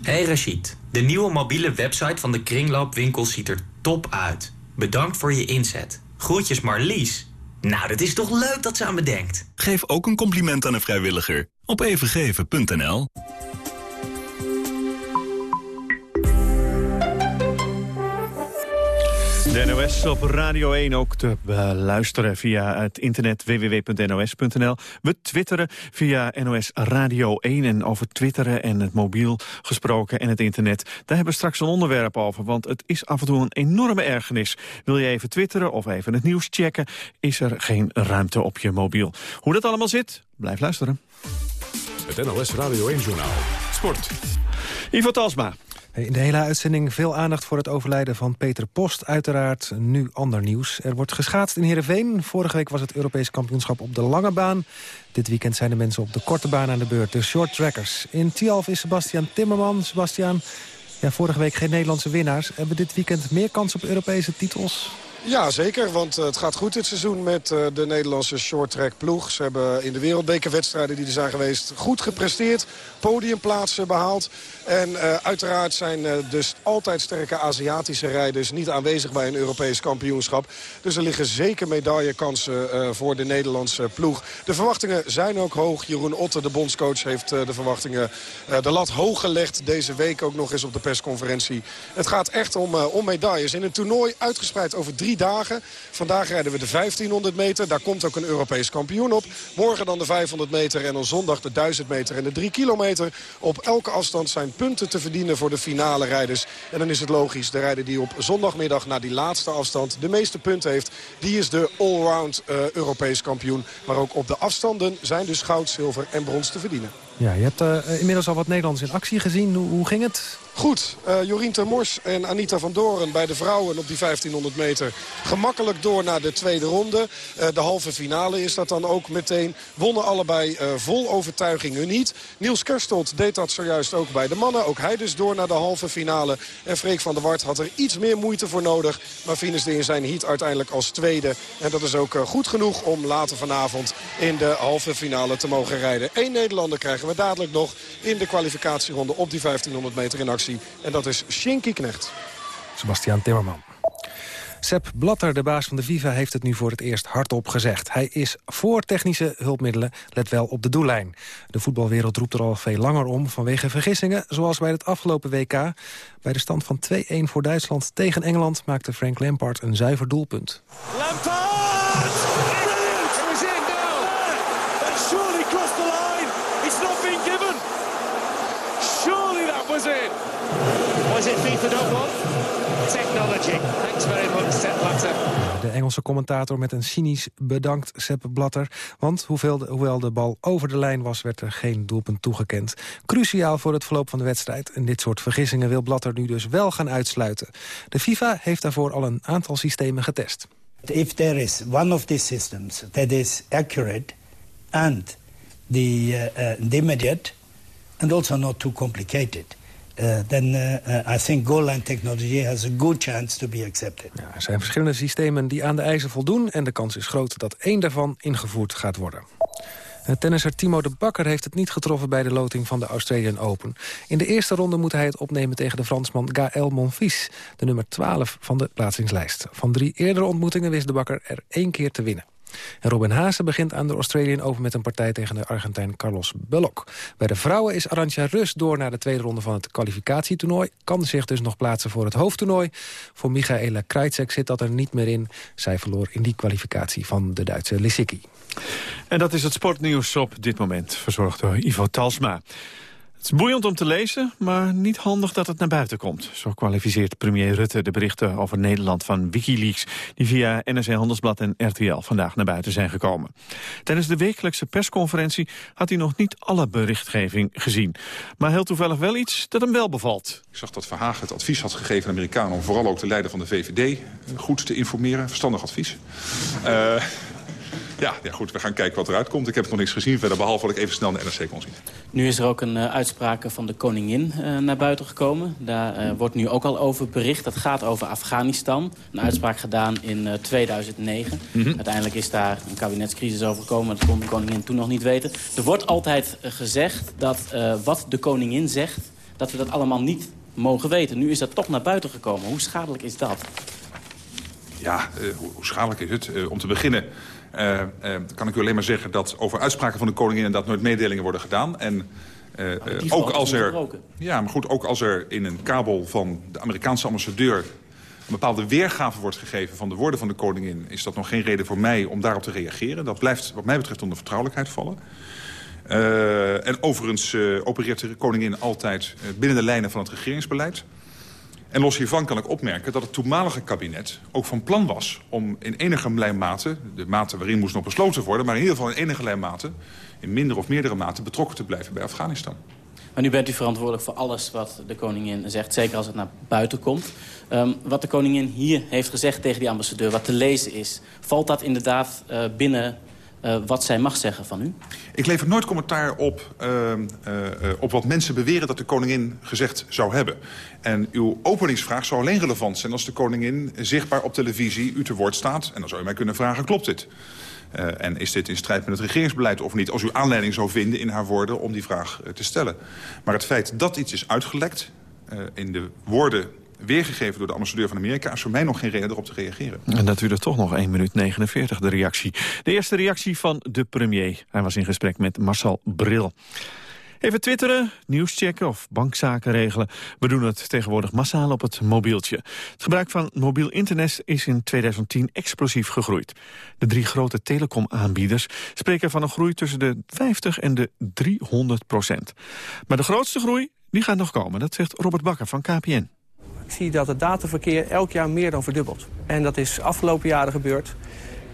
Hey Rashid, de nieuwe mobiele website van de Kringloopwinkel ziet er top uit. Bedankt voor je inzet. Groetjes Marlies. Nou, dat is toch leuk dat ze aan me denkt. Geef ook een compliment aan een vrijwilliger op evengeven.nl. De NOS op Radio 1 ook te beluisteren via het internet www.nos.nl. We twitteren via NOS Radio 1 en over twitteren en het mobiel gesproken en het internet. Daar hebben we straks een onderwerp over, want het is af en toe een enorme ergernis. Wil je even twitteren of even het nieuws checken, is er geen ruimte op je mobiel. Hoe dat allemaal zit, blijf luisteren. Het NOS Radio 1-journaal. Sport. Ivo Talsma. In de hele uitzending veel aandacht voor het overlijden van Peter Post. Uiteraard nu ander nieuws. Er wordt geschaatst in Heerenveen. Vorige week was het Europees kampioenschap op de lange baan. Dit weekend zijn de mensen op de korte baan aan de beurt. De short trackers. In Tialf is Sebastian Timmerman. Sebastian, ja, vorige week geen Nederlandse winnaars. Hebben dit weekend meer kans op Europese titels? Ja, zeker. Want het gaat goed dit seizoen met de Nederlandse shorttrack ploeg. Ze hebben in de wereldbekerwedstrijden die er zijn geweest goed gepresteerd. Podiumplaatsen behaald. En uh, uiteraard zijn dus altijd sterke Aziatische rijders niet aanwezig bij een Europees kampioenschap. Dus er liggen zeker medaillekansen voor de Nederlandse ploeg. De verwachtingen zijn ook hoog. Jeroen Otte, de bondscoach, heeft de verwachtingen de lat hoog gelegd. Deze week ook nog eens op de persconferentie. Het gaat echt om, om medailles. In een toernooi uitgespreid over drie dagen. Vandaag rijden we de 1500 meter. Daar komt ook een Europees kampioen op. Morgen dan de 500 meter en dan zondag de 1000 meter en de 3 kilometer. Op elke afstand zijn punten te verdienen voor de finale rijders. En dan is het logisch, de rijder die op zondagmiddag na die laatste afstand de meeste punten heeft... die is de allround uh, Europees kampioen. Maar ook op de afstanden zijn dus goud, zilver en brons te verdienen. Ja, je hebt uh, inmiddels al wat Nederlands in actie gezien. Hoe, hoe ging het? Goed, uh, Jorien Termors en Anita van Doren bij de vrouwen op die 1500 meter. Gemakkelijk door naar de tweede ronde. Uh, de halve finale is dat dan ook meteen. Wonnen allebei uh, vol overtuiging hun niet. Niels Kerstelt deed dat zojuist ook bij de mannen. Ook hij dus door naar de halve finale. En Freek van der Wart had er iets meer moeite voor nodig. Maar finishde in zijn heat uiteindelijk als tweede. En dat is ook goed genoeg om later vanavond in de halve finale te mogen rijden. Eén Nederlander krijgen we dadelijk nog in de kwalificatieronde op die 1500 meter in actie. En dat is Shinky Knecht. Sebastian Timmerman. Sepp Blatter, de baas van de FIFA, heeft het nu voor het eerst hardop gezegd. Hij is voor technische hulpmiddelen, let wel op de doellijn. De voetbalwereld roept er al veel langer om vanwege vergissingen... zoals bij het afgelopen WK. Bij de stand van 2-1 voor Duitsland tegen Engeland... maakte Frank Lampard een zuiver doelpunt. Lampard! Brilliant! It was in now! That surely crossed the line! It's not been given! Surely that was in! Was it FIFA don't want? Technology. Thanks very much, Sepp Blatter. De Engelse commentator met een cynisch bedankt Sepp Blatter. Want hoewel de, hoewel de bal over de lijn was, werd er geen doelpunt toegekend. Cruciaal voor het verloop van de wedstrijd. En dit soort vergissingen wil Blatter nu dus wel gaan uitsluiten. De FIFA heeft daarvoor al een aantal systemen getest. If there is one of these systems that is accurate and the, uh, the immediate and also not too complicated. Uh, then uh, I think goal line technology has a good chance to be accepted. Ja, er zijn verschillende systemen die aan de eisen voldoen... en de kans is groot dat één daarvan ingevoerd gaat worden. Tennisser Timo de Bakker heeft het niet getroffen bij de loting van de Australian Open. In de eerste ronde moet hij het opnemen tegen de Fransman Gaël Monfils... de nummer 12 van de plaatsingslijst. Van drie eerdere ontmoetingen wist de Bakker er één keer te winnen. Robin Haase begint aan de Australian Open met een partij tegen de Argentijn Carlos Bullock. Bij de vrouwen is Arantja Rus door naar de tweede ronde van het kwalificatietoernooi. Kan zich dus nog plaatsen voor het hoofdtoernooi. Voor Michaela Krajcek zit dat er niet meer in. Zij verloor in die kwalificatie van de Duitse Lissicki. En dat is het sportnieuws op dit moment, verzorgd door Ivo Talsma. Het is boeiend om te lezen, maar niet handig dat het naar buiten komt. Zo kwalificeert premier Rutte de berichten over Nederland van Wikileaks... die via NRC Handelsblad en RTL vandaag naar buiten zijn gekomen. Tijdens de wekelijkse persconferentie had hij nog niet alle berichtgeving gezien. Maar heel toevallig wel iets dat hem wel bevalt. Ik zag dat Verhagen het advies had gegeven aan Amerikanen... om vooral ook de leider van de VVD goed te informeren. Verstandig advies. Uh, ja, ja, goed, we gaan kijken wat eruit komt. Ik heb nog niks gezien verder, behalve wat ik even snel naar NRC kon zien. Nu is er ook een uh, uitspraak van de koningin uh, naar buiten gekomen. Daar uh, wordt nu ook al over bericht. Dat gaat over Afghanistan. Een uitspraak gedaan in 2009. Mm -hmm. Uiteindelijk is daar een kabinetscrisis over gekomen. Dat kon de koningin toen nog niet weten. Er wordt altijd gezegd dat wat de koningin zegt... dat we dat allemaal niet mogen weten. Nu is dat toch naar buiten gekomen. Hoe schadelijk is dat? Ja, hoe, hoe schadelijk is het? om te beginnen... Uh, uh, kan ik u alleen maar zeggen dat over uitspraken van de koningin... inderdaad nooit mededelingen worden gedaan. En uh, ook als er, ja, maar goed, ook als er in een kabel van de Amerikaanse ambassadeur... een bepaalde weergave wordt gegeven van de woorden van de koningin... is dat nog geen reden voor mij om daarop te reageren. Dat blijft wat mij betreft onder vertrouwelijkheid vallen. en overigens opereert de koningin altijd binnen de lijnen van het regeringsbeleid... En los hiervan kan ik opmerken dat het toenmalige kabinet ook van plan was... om in enige mate, de mate waarin moest nog besloten worden... maar in ieder geval in enige mate, in minder of meerdere mate... betrokken te blijven bij Afghanistan. Maar nu bent u verantwoordelijk voor alles wat de koningin zegt, zeker als het naar buiten komt. Um, wat de koningin hier heeft gezegd tegen die ambassadeur, wat te lezen is... valt dat inderdaad uh, binnen uh, wat zij mag zeggen van u? Ik lever nooit commentaar op, uh, uh, op wat mensen beweren dat de koningin gezegd zou hebben. En uw openingsvraag zou alleen relevant zijn als de koningin zichtbaar op televisie u te woord staat. En dan zou u mij kunnen vragen, klopt dit? En is dit in strijd met het regeringsbeleid of niet? Als u aanleiding zou vinden in haar woorden om die vraag te stellen. Maar het feit dat iets is uitgelekt... In de woorden weergegeven door de ambassadeur van Amerika... is voor mij nog geen reden erop te reageren. En dat duurde toch nog 1 minuut 49, de reactie. De eerste reactie van de premier. Hij was in gesprek met Marcel Bril. Even twitteren, nieuws checken of bankzaken regelen. We doen het tegenwoordig massaal op het mobieltje. Het gebruik van mobiel internet is in 2010 explosief gegroeid. De drie grote telecomaanbieders spreken van een groei tussen de 50 en de 300 procent. Maar de grootste groei die gaat nog komen, dat zegt Robert Bakker van KPN. Zie dat het dataverkeer elk jaar meer dan verdubbelt. En dat is afgelopen jaren gebeurd.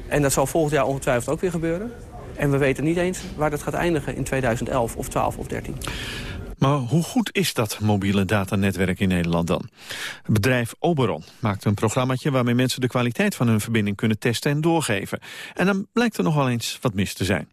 En dat zal volgend jaar ongetwijfeld ook weer gebeuren. En we weten niet eens waar dat gaat eindigen in 2011 of 12 of 13. Maar hoe goed is dat mobiele datanetwerk in Nederland dan? Het bedrijf Oberon maakt een programmaatje waarmee mensen de kwaliteit van hun verbinding kunnen testen en doorgeven. En dan blijkt er nog eens wat mis te zijn.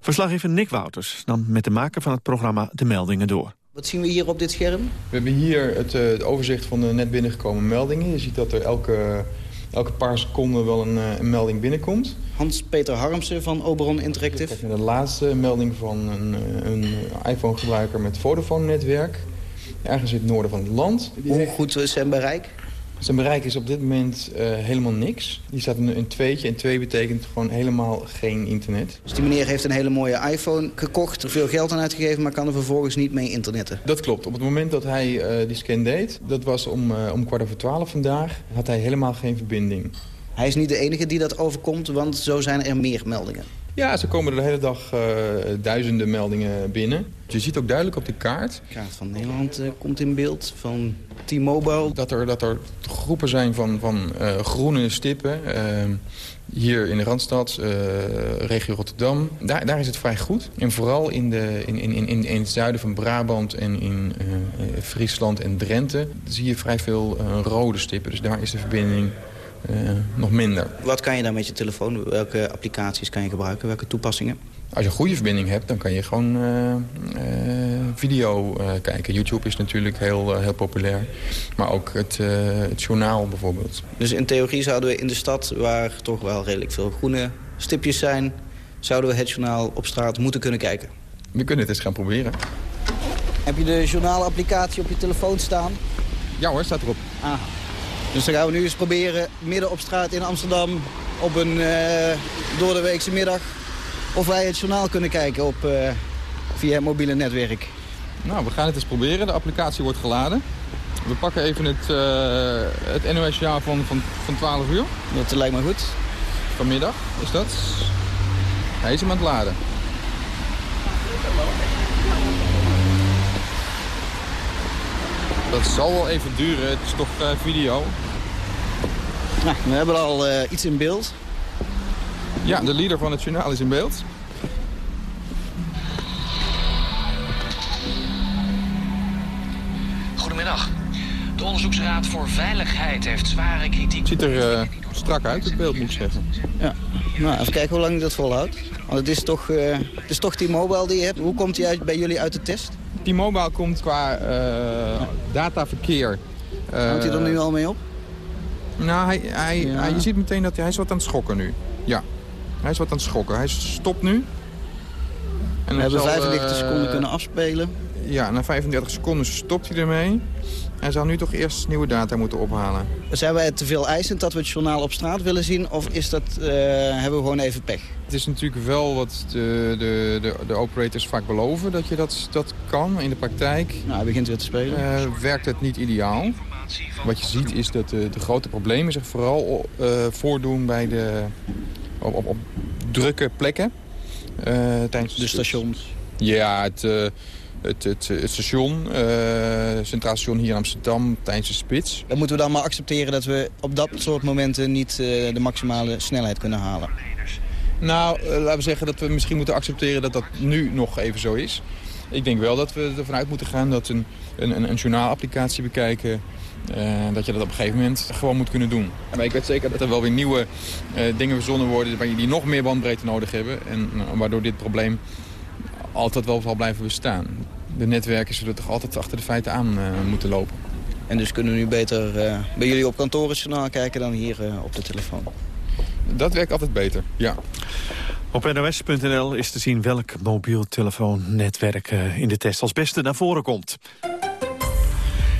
Verslaggever Nick Wouters nam met de maker van het programma de meldingen door. Wat zien we hier op dit scherm? We hebben hier het, uh, het overzicht van de net binnengekomen meldingen. Je ziet dat er elke, elke paar seconden wel een, uh, een melding binnenkomt. Hans-Peter Harmsen van Oberon Interactive. Kijk naar de laatste melding van een, eh, een iPhone-gebruiker met Vodafone-netwerk. Ergens in het noorden van het land. Hoe goed is zijn bereik? Zijn bereik is op dit moment uh, helemaal niks. Die staat in een tweetje en twee betekent gewoon helemaal geen internet. Dus die meneer heeft een hele mooie iPhone gekocht, er veel geld aan uitgegeven... maar kan er vervolgens niet mee internetten? Dat klopt. Op het moment dat hij uh, die scan deed, dat was om, uh, om kwart over twaalf vandaag... had hij helemaal geen verbinding. Hij is niet de enige die dat overkomt, want zo zijn er meer meldingen. Ja, ze komen er de hele dag uh, duizenden meldingen binnen. Je ziet ook duidelijk op de kaart... De kaart van Nederland uh, komt in beeld, van T-Mobile. Dat er, dat er groepen zijn van, van uh, groene stippen. hier in de Randstad, regio Rotterdam. Daar, daar is het vrij goed. En vooral in, de, in, in, in, in het zuiden van Brabant en in Friesland en Drenthe... zie je vrij veel rode stippen. Dus daar is de verbinding nog minder. Wat kan je dan met je telefoon? Welke applicaties kan je gebruiken? Welke toepassingen? Als je een goede verbinding hebt, dan kan je gewoon video kijken. YouTube is natuurlijk heel, heel populair. Maar ook het, het journaal bijvoorbeeld. Dus in theorie zouden we in de stad, waar toch wel redelijk veel groene stipjes zijn... zouden we het journaal op straat moeten kunnen kijken? We kunnen het eens gaan proberen. Heb je de journaalapplicatie op je telefoon staan? Ja hoor, staat erop. Ah. Dus dan gaan we nu eens proberen midden op straat in Amsterdam... op een uh, door de weekse middag... of wij het journaal kunnen kijken op, uh, via het mobiele netwerk. Nou, we gaan het eens proberen. De applicatie wordt geladen. We pakken even het, uh, het NOS-jaar van, van, van 12 uur. Dat lijkt me goed. Vanmiddag is dat. Hij is hem aan het laden. Dat zal wel even duren, het is toch uh, video. Nou, we hebben al uh, iets in beeld. Ja, de leader van het journaal is in beeld. Goedemiddag. De Onderzoeksraad voor Veiligheid heeft zware kritiek. Het ziet er uh, strak uit, het beeld moet ik zeggen. Ja, nou, even kijken hoe lang dat volhoudt. Want het is toch, uh, het is toch die mobile die je hebt. Hoe komt die uit, bij jullie uit de test? T-Mobile komt qua uh, dataverkeer... Uh, Houdt hij er nu al mee op? Nou, hij, hij, ja. hij, je ziet meteen dat hij, hij is wat aan het schokken nu. Ja, hij is wat aan het schokken. Hij stopt nu. En We hebben zal, 35 uh, seconden kunnen afspelen. Ja, na 35 seconden stopt hij ermee. Hij zou nu toch eerst nieuwe data moeten ophalen. Zijn wij te veel eisend dat we het journaal op straat willen zien? Of is dat, uh, hebben we gewoon even pech? Het is natuurlijk wel wat de, de, de, de operators vaak beloven, dat je dat, dat kan in de praktijk. Nou, hij begint weer te spelen. Uh, werkt het niet ideaal. Wat je ziet is dat de, de grote problemen zich vooral uh, voordoen bij de, op, op, op drukke plekken. tijdens de stations? Ja, het het, het, het station, uh, Centraal Station hier in Amsterdam, tijdens de spits. Dan moeten we dan maar accepteren dat we op dat soort momenten niet uh, de maximale snelheid kunnen halen? Nou, uh, laten we zeggen dat we misschien moeten accepteren dat dat nu nog even zo is. Ik denk wel dat we ervan uit moeten gaan dat een, een, een journaalapplicatie bekijken... Uh, dat je dat op een gegeven moment gewoon moet kunnen doen. Maar ik weet zeker dat er wel weer nieuwe uh, dingen verzonnen worden... waar je die nog meer bandbreedte nodig hebben. En uh, waardoor dit probleem altijd wel zal blijven bestaan. De netwerken zullen toch altijd achter de feiten aan uh, moeten lopen. En dus kunnen we nu beter uh, bij jullie op kantoor het journaal kijken dan hier uh, op de telefoon? Dat werkt altijd beter, ja. Op nos.nl is te zien welk mobiel telefoonnetwerk in de test als beste naar voren komt.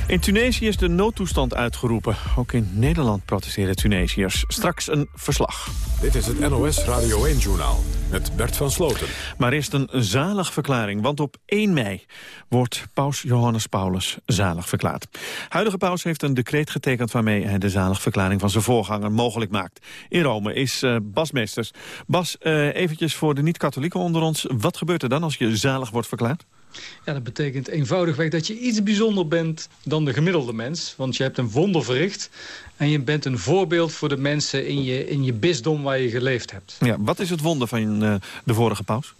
In Tunesië is de noodtoestand uitgeroepen. Ook in Nederland protesteren Tunesiërs. Straks een verslag. Dit is het NOS Radio 1-journaal met Bert van Sloten. Maar eerst een zalig verklaring, want op 1 mei wordt paus Johannes Paulus zalig verklaard. Huidige paus heeft een decreet getekend waarmee hij de zaligverklaring van zijn voorganger mogelijk maakt. In Rome is uh, Bas Meesters. Bas, uh, eventjes voor de niet-katholieken onder ons. Wat gebeurt er dan als je zalig wordt verklaard? Ja, dat betekent eenvoudigweg dat je iets bijzonder bent dan de gemiddelde mens. Want je hebt een wonder verricht en je bent een voorbeeld voor de mensen in je, in je bisdom waar je geleefd hebt. Ja, wat is het wonder van uh, de vorige paus?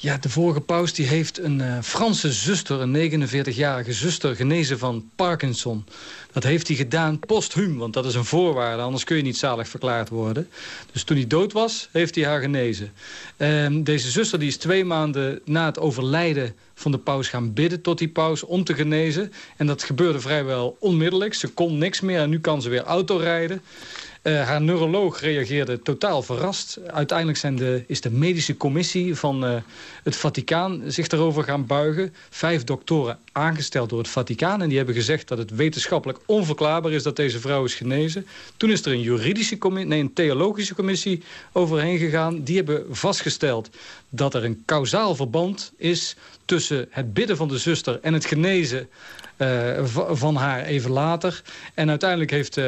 Ja, de vorige paus die heeft een uh, Franse zuster, een 49-jarige zuster, genezen van Parkinson. Dat heeft hij gedaan posthuum, want dat is een voorwaarde. Anders kun je niet zalig verklaard worden. Dus toen hij dood was, heeft hij haar genezen. Um, deze zuster die is twee maanden na het overlijden van de paus gaan bidden tot die paus om te genezen. En dat gebeurde vrijwel onmiddellijk. Ze kon niks meer en nu kan ze weer autorijden. Uh, haar neuroloog reageerde totaal verrast. Uiteindelijk zijn de, is de medische commissie van uh, het Vaticaan zich daarover gaan buigen. Vijf doktoren aangesteld door het Vaticaan. En die hebben gezegd dat het wetenschappelijk onverklaarbaar is dat deze vrouw is genezen. Toen is er een juridische commissie, nee, een theologische commissie overheen gegaan. Die hebben vastgesteld dat er een kausaal verband is tussen het bidden van de zuster en het genezen uh, van haar even later. En uiteindelijk heeft, uh,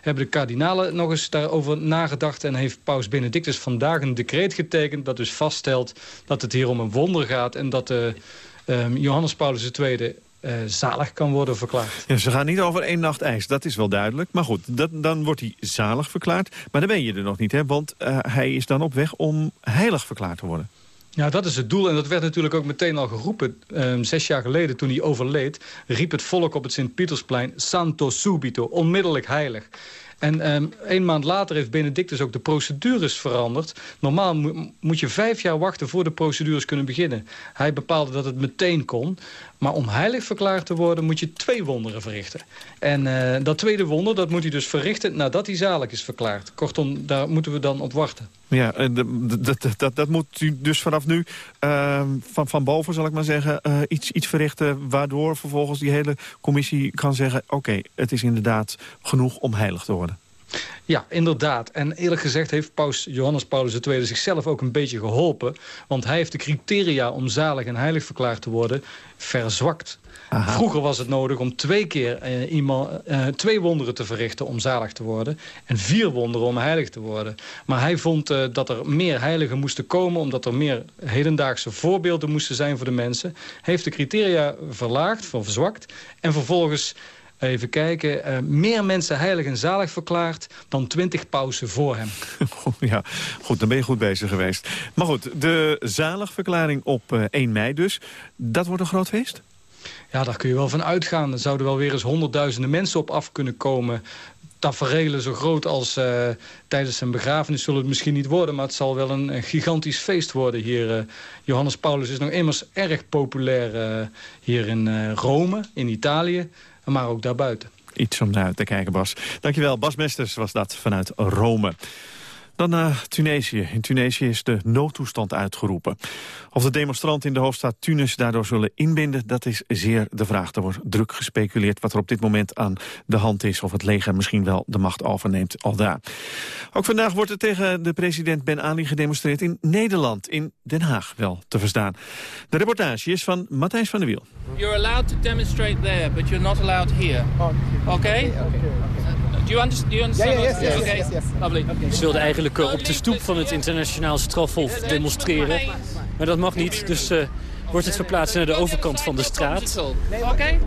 hebben de kardinalen nog eens daarover nagedacht... en heeft paus Benedictus vandaag een decreet getekend... dat dus vaststelt dat het hier om een wonder gaat... en dat uh, Johannes Paulus II uh, zalig kan worden verklaard. Ze gaan niet over één nacht ijs, dat is wel duidelijk. Maar goed, dat, dan wordt hij zalig verklaard. Maar dan ben je er nog niet, hè? want hij is dan op weg om heilig verklaard te worden. Ja, dat is het doel. En dat werd natuurlijk ook meteen al geroepen. Um, zes jaar geleden, toen hij overleed, riep het volk op het Sint-Pietersplein... Santo subito, onmiddellijk heilig. En um, een maand later heeft Benedictus ook de procedures veranderd. Normaal moet je vijf jaar wachten voor de procedures kunnen beginnen. Hij bepaalde dat het meteen kon. Maar om heilig verklaard te worden moet je twee wonderen verrichten. En uh, dat tweede wonder dat moet hij dus verrichten nadat hij zalig is verklaard. Kortom, daar moeten we dan op wachten. Ja, dat, dat, moet u dus vanaf nu uh, van, van boven, zal ik maar zeggen, uh, iets, iets verrichten... waardoor vervolgens die hele commissie kan zeggen... oké, het is inderdaad genoeg om heilig te worden. Ja, inderdaad. En eerlijk gezegd heeft paus Johannes Paulus II zichzelf ook een beetje geholpen. Want hij heeft de criteria om zalig en heilig verklaard te worden verzwakt. Vroeger was het nodig om twee keer uh, iemand, uh, twee wonderen te verrichten om zalig te worden. En vier wonderen om heilig te worden. Maar hij vond uh, dat er meer heiligen moesten komen. Omdat er meer hedendaagse voorbeelden moesten zijn voor de mensen. Hij heeft de criteria verlaagd, verzwakt. En vervolgens Even kijken, uh, meer mensen heilig en zalig verklaard dan twintig pausen voor hem. ja, goed, dan ben je goed bezig geweest. Maar goed, de zaligverklaring op uh, 1 mei dus. Dat wordt een groot feest? Ja, daar kun je wel van uitgaan. Er zouden wel weer eens honderdduizenden mensen op af kunnen komen taferelen zo groot als uh, tijdens zijn begrafenis zullen het misschien niet worden... maar het zal wel een, een gigantisch feest worden hier. Uh, Johannes Paulus is nog immers erg populair uh, hier in Rome, in Italië maar ook daarbuiten. Iets om naar te kijken, Bas. Dankjewel, Bas Mesters was dat vanuit Rome. Dan naar Tunesië. In Tunesië is de noodtoestand uitgeroepen. Of de demonstranten in de hoofdstad Tunis daardoor zullen inbinden... dat is zeer de vraag. Er wordt druk gespeculeerd wat er op dit moment aan de hand is... of het leger misschien wel de macht overneemt al daar. Ook vandaag wordt er tegen de president Ben Ali gedemonstreerd... in Nederland, in Den Haag wel te verstaan. De reportage is van Matthijs van der Wiel. You're allowed to demonstrate there, but you're not allowed here. Oké? Okay? Do you, understand? Do you understand? Yeah, yes, yes, yes, yes, Lovely. Ze wilden eigenlijk uh, op de stoep van het internationaal strafhof demonstreren. Maar dat mag niet, dus uh, wordt het verplaatst naar de overkant van de straat. Oké,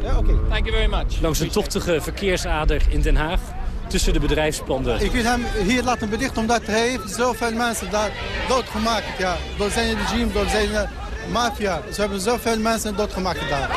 thank you very much. Langs een tochtige verkeersader in Den Haag tussen de bedrijfspanden. Ik wil hem hier laten bedichten omdat hij heeft zoveel mensen daar doodgemaakt. Ja. Door zijn regime, door zijn uh, maffia. Ze hebben zoveel mensen doodgemaakt daar.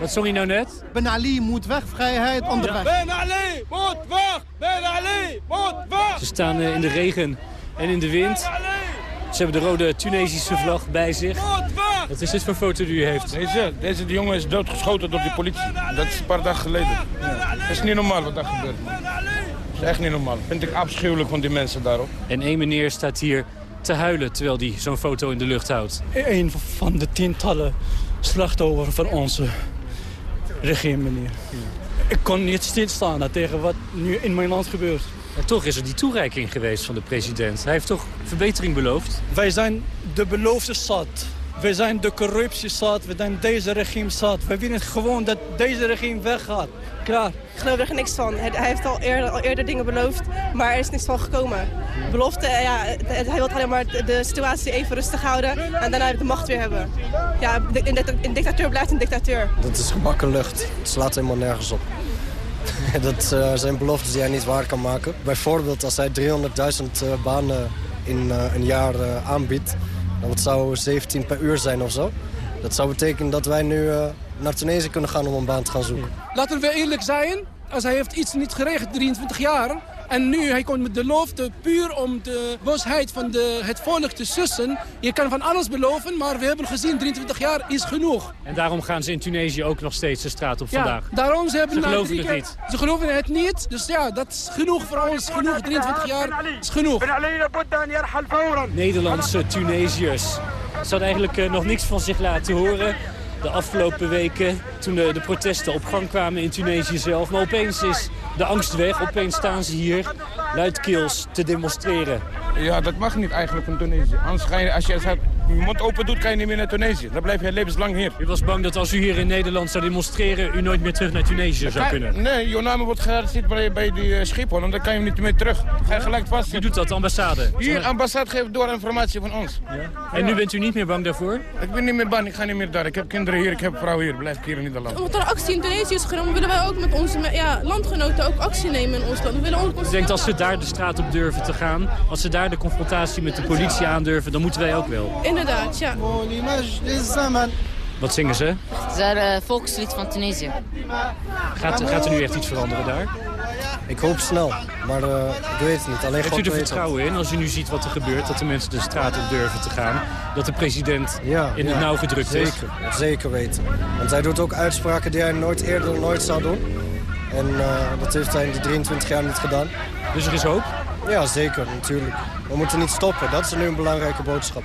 Wat zong je nou net? Ben Ali moet weg, vrijheid onderweg. Ben Ali moet weg, Ben Ali moet weg. Ze staan uh, in de regen en in de wind. Ze hebben de rode Tunesische vlag bij zich. Wat is dit voor foto die u heeft? Deze, deze de jongen is doodgeschoten door de politie. Dat is een paar dagen geleden. Ja. Het is niet normaal wat daar gebeurt. Het is echt niet normaal. Vind ik afschuwelijk van die mensen daarop. En één meneer staat hier te huilen terwijl hij zo'n foto in de lucht houdt. Een van de tientallen slachtoffers van onze regime, meneer. Ik kon niet stilstaan tegen wat nu in mijn land gebeurt. En toch is er die toereiking geweest van de president. Hij heeft toch verbetering beloofd? Wij zijn de beloofde zat. Wij zijn de corruptie zat. We zijn deze regime zat. We willen gewoon dat deze regime weggaat. Klaar. Ik geloof er niks van. Hij heeft al eerder, al eerder dingen beloofd, maar er is niks van gekomen. Belofte, ja, hij wil alleen maar de situatie even rustig houden en daarna de macht weer hebben. Ja, een dictatuur blijft een dictatuur. Dat is gebakken lucht. Het slaat helemaal nergens op. dat uh, zijn beloftes die hij niet waar kan maken. Bijvoorbeeld als hij 300.000 uh, banen in een jaar aanbiedt... dan zou 17 per uur zijn of zo. Dat zou betekenen dat wij nu naar Tunesië kunnen gaan om een baan te gaan zoeken. Laten we eerlijk zijn. Als hij heeft iets niet geregeld, 23 jaar... En nu, hij komt met de belofte puur om de boosheid van de, het volk te sussen. Je kan van alles beloven, maar we hebben gezien, 23 jaar is genoeg. En daarom gaan ze in Tunesië ook nog steeds de straat op ja, vandaag. Daarom ze hebben ze geloven het niet. Ze geloven het niet, dus ja, dat is genoeg voor ons. Genoeg, 23 jaar is genoeg. Nederlandse Tunesiërs. Ze hadden eigenlijk uh, nog niks van zich laten horen de afgelopen weken toen de, de, protesten op gang kwamen in Tunesië zelf. Maar opeens is de angst weg. Opeens staan ze hier luidkeels te demonstreren. Ja, dat mag niet eigenlijk in Tunesië. Anders ga je, als je je mond open doet, kan je niet meer naar Tunesië. Dan blijf je levenslang hier. U was bang dat als u hier in Nederland zou demonstreren... u nooit meer terug naar Tunesië zou kunnen? Nee, je naam wordt gearresteerd bij, bij die uh, Schiphol. En dan kan je niet meer terug. ga je gelijk vast. U doet dat, de ambassade? Hier, ambassade geeft door informatie van ons. Ja? En nu bent u niet meer bang daarvoor? Ik ben niet meer bang, ik ga niet meer daar. Ik heb kinderen hier, ik heb vrouw hier. Blijf ik hier in Nederland. Omdat er actie in Tunesië is genomen, willen wij ook met onze ja, landgenoten ook actie nemen in ons land. We willen ook ik denk als ze daar de straat op durven te gaan... als ze daar de confrontatie met de politie aandurven, dan moeten wij ook wel. In inderdaad, ja. Wat zingen ze? Het is het uh, volkslied van Tunesië. Gaat, gaat er nu echt iets veranderen daar? Ik hoop snel, maar uh, ik weet het niet. Alleen Heeft u er vertrouwen in, als u nu ziet wat er gebeurt... dat de mensen de straat op durven te gaan... dat de president ja, in ja, het nauw gedrukt zeker, is? Zeker weten. Want hij doet ook uitspraken die hij nooit eerder nooit zou doen. En uh, dat heeft hij in die 23 jaar niet gedaan. Dus er is hoop? Ja, zeker, natuurlijk. We moeten niet stoppen, dat is nu een belangrijke boodschap.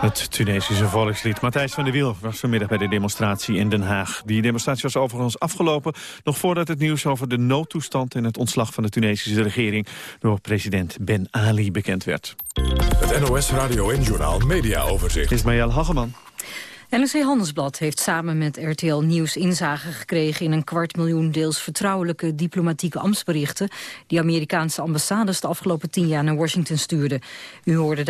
Het Tunesische volkslied. Matthijs van der Wiel was vanmiddag bij de demonstratie in Den Haag. Die demonstratie was overigens afgelopen... nog voordat het nieuws over de noodtoestand... en het ontslag van de Tunesische regering... door president Ben Ali bekend werd. Het NOS Radio en Journaal Media Overzicht. Ismaël Hageman. NRC Handelsblad heeft samen met RTL Nieuws inzage gekregen in een kwart miljoen deels vertrouwelijke diplomatieke ambtsberichten die Amerikaanse ambassades de afgelopen tien jaar naar Washington stuurden. U hoorde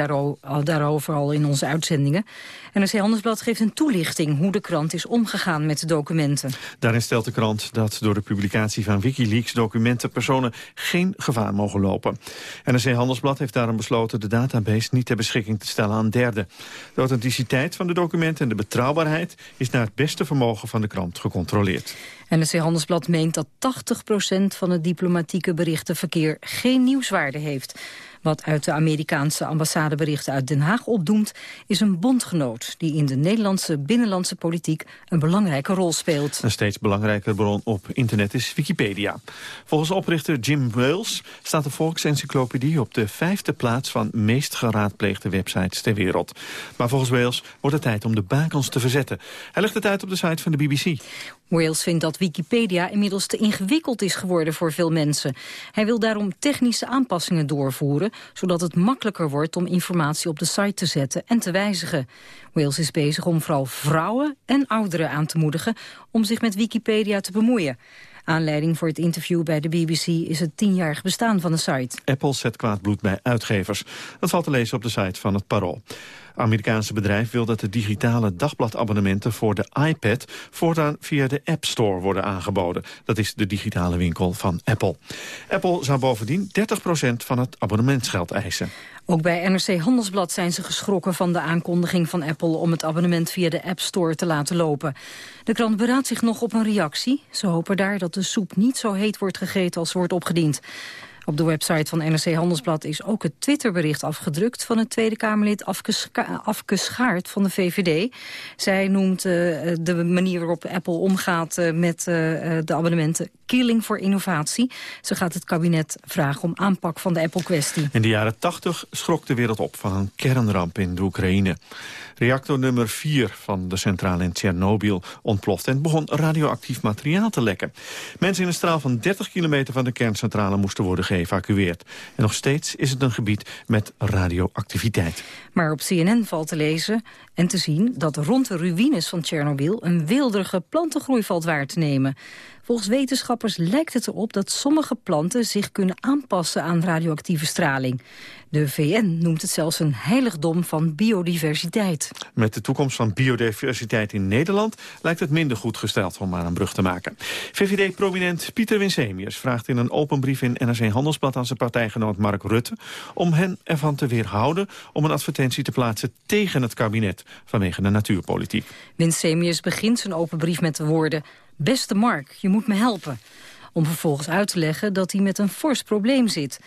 daarover al in onze uitzendingen. NRC Handelsblad geeft een toelichting hoe de krant is omgegaan met de documenten. Daarin stelt de krant dat door de publicatie van Wikileaks documenten personen geen gevaar mogen lopen. NRC Handelsblad heeft daarom besloten de database niet ter beschikking te stellen aan derden. De authenticiteit van de documenten en de betrouwbaarheid is naar het beste vermogen van de krant gecontroleerd. NRC Handelsblad meent dat 80% van het diplomatieke berichtenverkeer geen nieuwswaarde heeft. Wat uit de Amerikaanse ambassadeberichten uit Den Haag opdoemt... is een bondgenoot die in de Nederlandse binnenlandse politiek... een belangrijke rol speelt. Een steeds belangrijker bron op internet is Wikipedia. Volgens oprichter Jim Wales staat de Volksencyclopedie... op de vijfde plaats van meest geraadpleegde websites ter wereld. Maar volgens Wales wordt het tijd om de bakens te verzetten. Hij legt het uit op de site van de BBC. Wales vindt dat Wikipedia inmiddels te ingewikkeld is geworden voor veel mensen. Hij wil daarom technische aanpassingen doorvoeren... zodat het makkelijker wordt om informatie op de site te zetten en te wijzigen. Wales is bezig om vooral vrouwen en ouderen aan te moedigen... om zich met Wikipedia te bemoeien. Aanleiding voor het interview bij de BBC is het tienjarig bestaan van de site. Apple zet kwaad bloed bij uitgevers. Dat valt te lezen op de site van het Parool. Amerikaanse bedrijf wil dat de digitale dagbladabonnementen voor de iPad voortaan via de App Store worden aangeboden. Dat is de digitale winkel van Apple. Apple zou bovendien 30% van het abonnementsgeld eisen. Ook bij NRC Handelsblad zijn ze geschrokken van de aankondiging van Apple om het abonnement via de App Store te laten lopen. De krant beraadt zich nog op een reactie. Ze hopen daar dat de soep niet zo heet wordt gegeten als wordt opgediend. Op de website van NRC Handelsblad is ook het Twitterbericht afgedrukt... van het Tweede Kamerlid Afke, Schaart van de VVD. Zij noemt uh, de manier waarop Apple omgaat uh, met uh, de abonnementen... killing voor innovatie. Ze gaat het kabinet vragen om aanpak van de Apple-kwestie. In de jaren 80 schrok de wereld op van een kernramp in de Oekraïne. Reactor nummer 4 van de centrale in Tsjernobyl ontplofte... en begon radioactief materiaal te lekken. Mensen in een straal van 30 kilometer van de kerncentrale moesten worden geëvacueerd. En nog steeds is het een gebied met radioactiviteit. Maar op CNN valt te lezen en te zien dat rond de ruïnes van Tsjernobyl... een wilderige plantengroei valt waar te nemen. Volgens wetenschappers lijkt het erop dat sommige planten zich kunnen aanpassen aan radioactieve straling. De VN noemt het zelfs een heiligdom van biodiversiteit. Met de toekomst van biodiversiteit in Nederland lijkt het minder goed gesteld om maar een brug te maken. VVD-prominent Pieter Winsemius vraagt in een open brief in NRC Handelsblad aan zijn partijgenoot Mark Rutte om hen ervan te weerhouden om een advertentie te plaatsen tegen het kabinet vanwege de natuurpolitiek. Winsemius begint zijn open brief met de woorden Beste Mark, je moet me helpen. Om vervolgens uit te leggen dat hij met een fors probleem zit.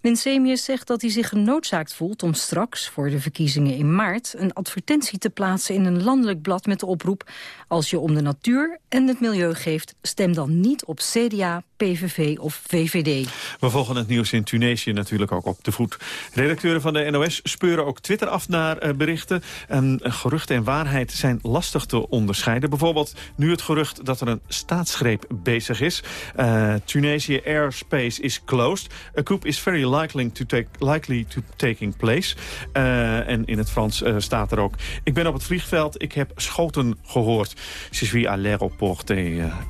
Winsemius zegt dat hij zich genoodzaakt voelt om straks, voor de verkiezingen in maart, een advertentie te plaatsen in een landelijk blad met de oproep als je om de natuur en het milieu geeft, stem dan niet op CDA, PVV of VVD. We volgen het nieuws in Tunesië natuurlijk ook op de voet. Redacteuren van de NOS speuren ook Twitter af naar uh, berichten. En uh, geruchten en waarheid zijn lastig te onderscheiden. Bijvoorbeeld nu het gerucht dat er een staatsgreep bezig is. Uh, Tunesië airspace is closed. A coup is very likely to, take, likely to taking place. en in het Frans staat er ook... Ik ben op het vliegveld, ik heb schoten gehoord. Je suis à l'aéroport,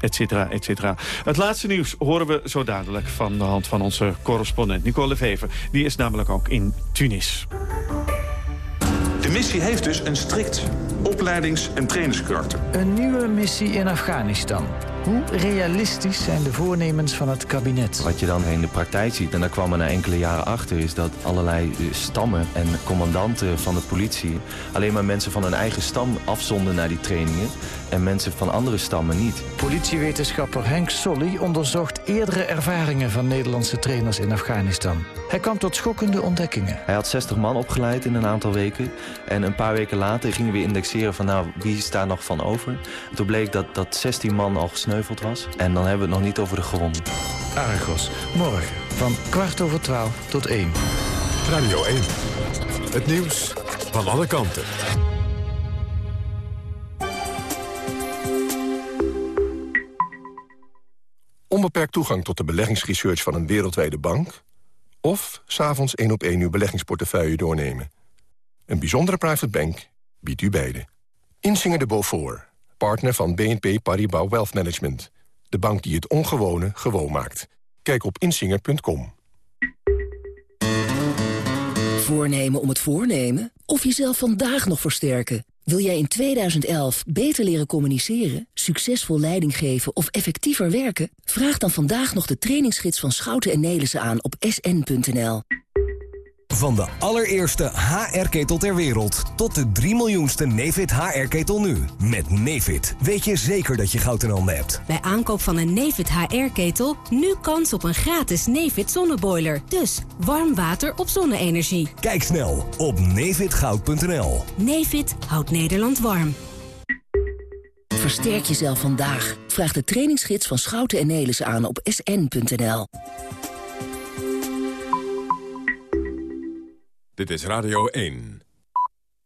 et cetera, et cetera. Het laatste nieuws horen we zo dadelijk van de hand van onze correspondent Nicole Vever. Die is namelijk ook in Tunis. De missie heeft dus een strikt opleidings- en trainingskarakter. Een nieuwe missie in Afghanistan. Hoe realistisch zijn de voornemens van het kabinet? Wat je dan in de praktijk ziet, en daar kwam er na enkele jaren achter... is dat allerlei eh, stammen en commandanten van de politie... alleen maar mensen van hun eigen stam afzonden naar die trainingen... en mensen van andere stammen niet. Politiewetenschapper Henk Solly onderzocht eerdere ervaringen... van Nederlandse trainers in Afghanistan. Hij kwam tot schokkende ontdekkingen. Hij had 60 man opgeleid in een aantal weken. En een paar weken later gingen we indexeren van... nou, wie is daar nog van over? En toen bleek dat, dat 16 man al was. En dan hebben we het nog niet over de gewonden. Argos, morgen van kwart over twaalf tot één. Radio 1. Het nieuws van alle kanten. Onbeperkt toegang tot de beleggingsresearch van een wereldwijde bank... of s'avonds één op één uw beleggingsportefeuille doornemen. Een bijzondere private bank biedt u beide. Insinger de Beaufort, partner van BNP Paribas Wealth Management. De bank die het ongewone gewoon maakt. Kijk op insinger.com. Voornemen om het voornemen? Of jezelf vandaag nog versterken? Wil jij in 2011 beter leren communiceren, succesvol leiding geven of effectiever werken? Vraag dan vandaag nog de trainingsgids van Schouten en Nelissen aan op sn.nl. Van de allereerste HR-ketel ter wereld tot de 3 miljoenste Nefit HR-ketel nu. Met Nefit weet je zeker dat je goud in handen hebt. Bij aankoop van een Nefit HR-ketel nu kans op een gratis Nefit zonneboiler. Dus warm water op zonne-energie. Kijk snel op nefitgoud.nl. Nefit houdt Nederland warm. Versterk jezelf vandaag. Vraag de trainingsgids van Schouten en Nelissen aan op sn.nl. Dit is Radio 1.